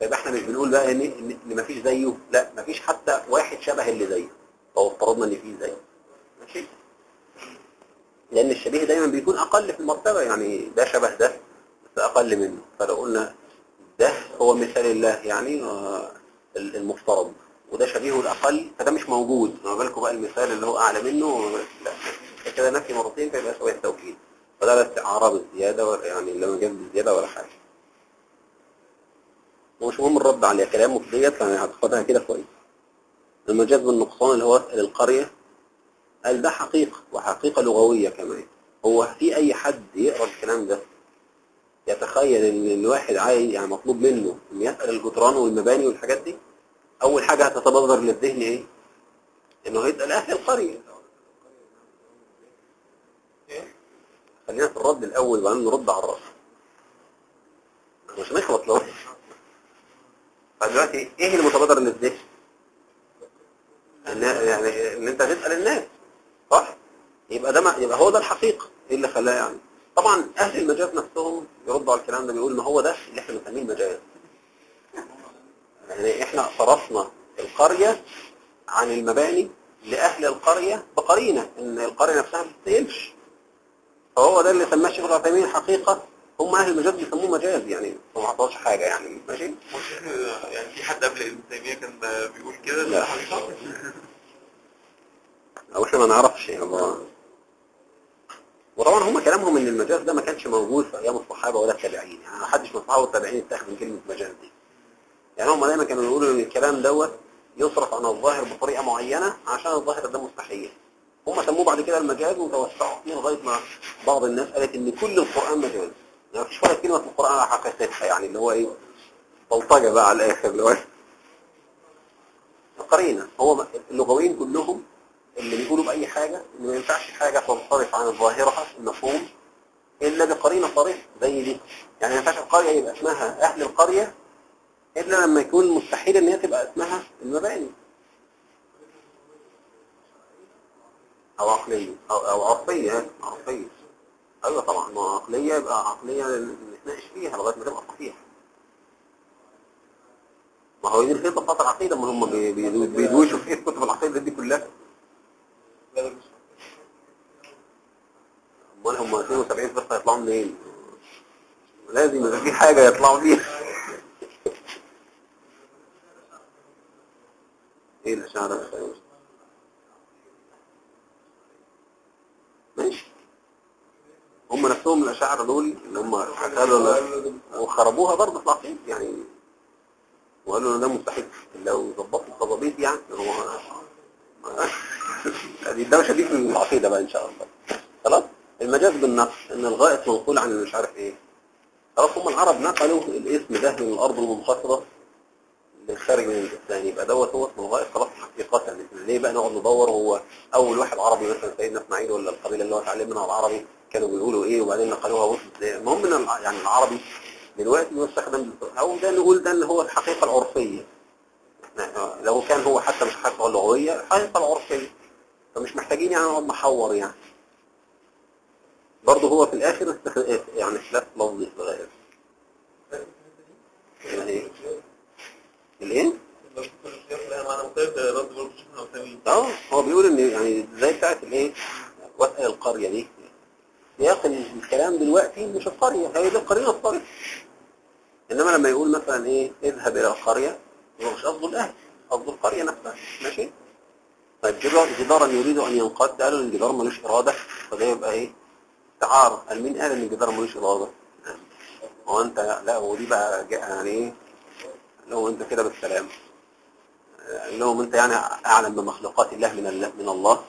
فيبقى إحنا مش بنقول بقى ان إن مفيش زيه لا مفيش حتى واحد شبه اللي زيه. لو افترضنا إن فيه زيه. ماشي؟ لأن الشبيه دايما بيكون أقل في المرتبة يعني ده شبه ده بس أقل منه. فلو قلنا ده هو مثال الله يعني آه، المفترض. وده شبيهه الأقل فده مش موجود. ما بالكم بقى المثال اللي هو أعلى منه لا. كده نفي مرتين فيبقى شوية توكيد فده لا استعارة بالزيادة ولا يعني لا مجاز بالزياده ولا حاجة. ومش مهم الرد على كلامه في ديت يعني هتاخدها كده كويس. المجاز بالنقصان اللي هو اسأل القرية قال ده حقيقة وحقيقة لغوية كمان. هو في أي حد يقرأ الكلام ده؟ يتخيل إن الواحد عايز يعني مطلوب منه إن يسأل الجدران والمباني والحاجات دي؟ أول حاجة هتتبادر للذهن إيه؟ إنه هيسأل أهل القرية. خلينا في الرد الأول وبعدين نرد على الرد مش هنخلص لو. فدلوقتي إيه المتبادر للذهن ان يعني إن أنت تسأل الناس. صح؟ يبقى ده يبقى هو ده الحقيقة. إيه اللي خلاه يعني؟ طبعا أهل المجاز نفسهم يردوا على الكلام ده بيقول ما هو ده اللي إحنا بنسميه المجاز. يعني إحنا صرفنا القرية عن المباني لأهل القرية بقرينة. إن القرية نفسها ما بتستاهلش فهو ده اللي سماه الشيخ العثيمين حقيقة. هم أهل المجاز بيسموه مجاز يعني ما حصلش حاجة يعني. ماشي؟ يعني في حد قبل ابن تيمية كان بيقول كده؟ لا. حقيقة أو إحنا ما نعرفش. يعني الله وطبعا هم كلامهم إن المجاز ده ما كانش موجود في أيام الصحابة ولا التابعين. يعني ما حدش من الصحابة والتابعين يستخدم كلمة مجاز دي. يعني هم دايما كانوا يقولوا إن الكلام دوت يصرف عن الظاهر بطريقة معينة عشان الظاهر ده مستحيل. هم سموه بعد كده المجاز وتوسعوا فيه لغاية ما بعض الناس قالت إن كل القرآن مجاز. يعني مفيش ولا كلمة في القرآن على حقيقتها يعني اللي هو إيه بلطجة بقى على الآخر اللي هو قرينة هو اللغويين كلهم اللي بيقولوا بأي حاجة ان ما ينفعش حاجة تنصرف عن ظاهرها المفهوم إلا بقرينة صريحة زي دي. يعني ما ينفعش القرية يبقى اسمها أهل القرية إلا لما يكون مستحيل إن هي تبقى اسمها المباني. أو عقلية أو, أو عرفية عرفية أيوة طبعا ما عقلية يبقى عقلية نتناقش فيها لغاية ما تبقى صحيحة ما هو دي الخطة بتاعت العقيدة ما هم بي- بي- بيدوشوا في كتب العقيدة دي كلها. أمال هم 72 فرقة يطلعوا منين؟ لازم يبقى في حاجة يطلعوا بيها. [LAUGHS] إيه الاشعار الخير ماشي هم نفسهم الأشاعرة دول اللي هم قالوا وخربوها برضه في العقيد يعني وقالوا ده مستحيل لو ظبطوا التظابيط يعني هو دي الدوشه دي في العقيدة بقى إن شاء الله. خلاص؟ المجاز بالنقل إن الغائط منقول عن مش عارف إيه. خلاص هم العرب نقلوا الاسم ده من الأرض المنخفضة للخارج من الاسلام يبقى دوت هو اسمه الغائط خلاص. حقيقه ليه بقى نقعد ندور هو أول واحد عربي مثلا سيدنا إسماعيل ولا القبيلة اللي هو اتعلم منها العربي كانوا بيقولوا إيه؟ وبعدين نقلوها وصلت إزاي المهم الع- يعني العربي دلوقتي بيستخدم أو ده نقول ده اللي هو الحقيقة العرفية. إحنا لو كان هو حتى مش الحقيقة اللغويه الحقيقة العرفية. فمش محتاجين يعني نقعد نحور يعني. برضه هو في استخ- يعني خلاف لفظي في الغالب الايه الإيه؟ آه هو بيقول ان يعني زي بتاعت الايه واسال القرية دي؟ سياق الكلام دلوقتي مش القرية هي دي القرينه الصريحه إنما لما يقول مثلا إيه اذهب إلى القرية هو مش قصده الأهل قصده القرية نفسها ماشي؟ طيب جدار جدارا يريد أن ينقض قالوا إن الجدار ملوش إرادة فده يبقى إيه؟ استعاره قال مين قال إن الجدار ملوش إرادة؟ هو أنت لا ودي بقى يعني إيه؟ لو أنت كده بالسلام. قال لهم انت يعني أعلم بمخلوقات الله من الله من الله.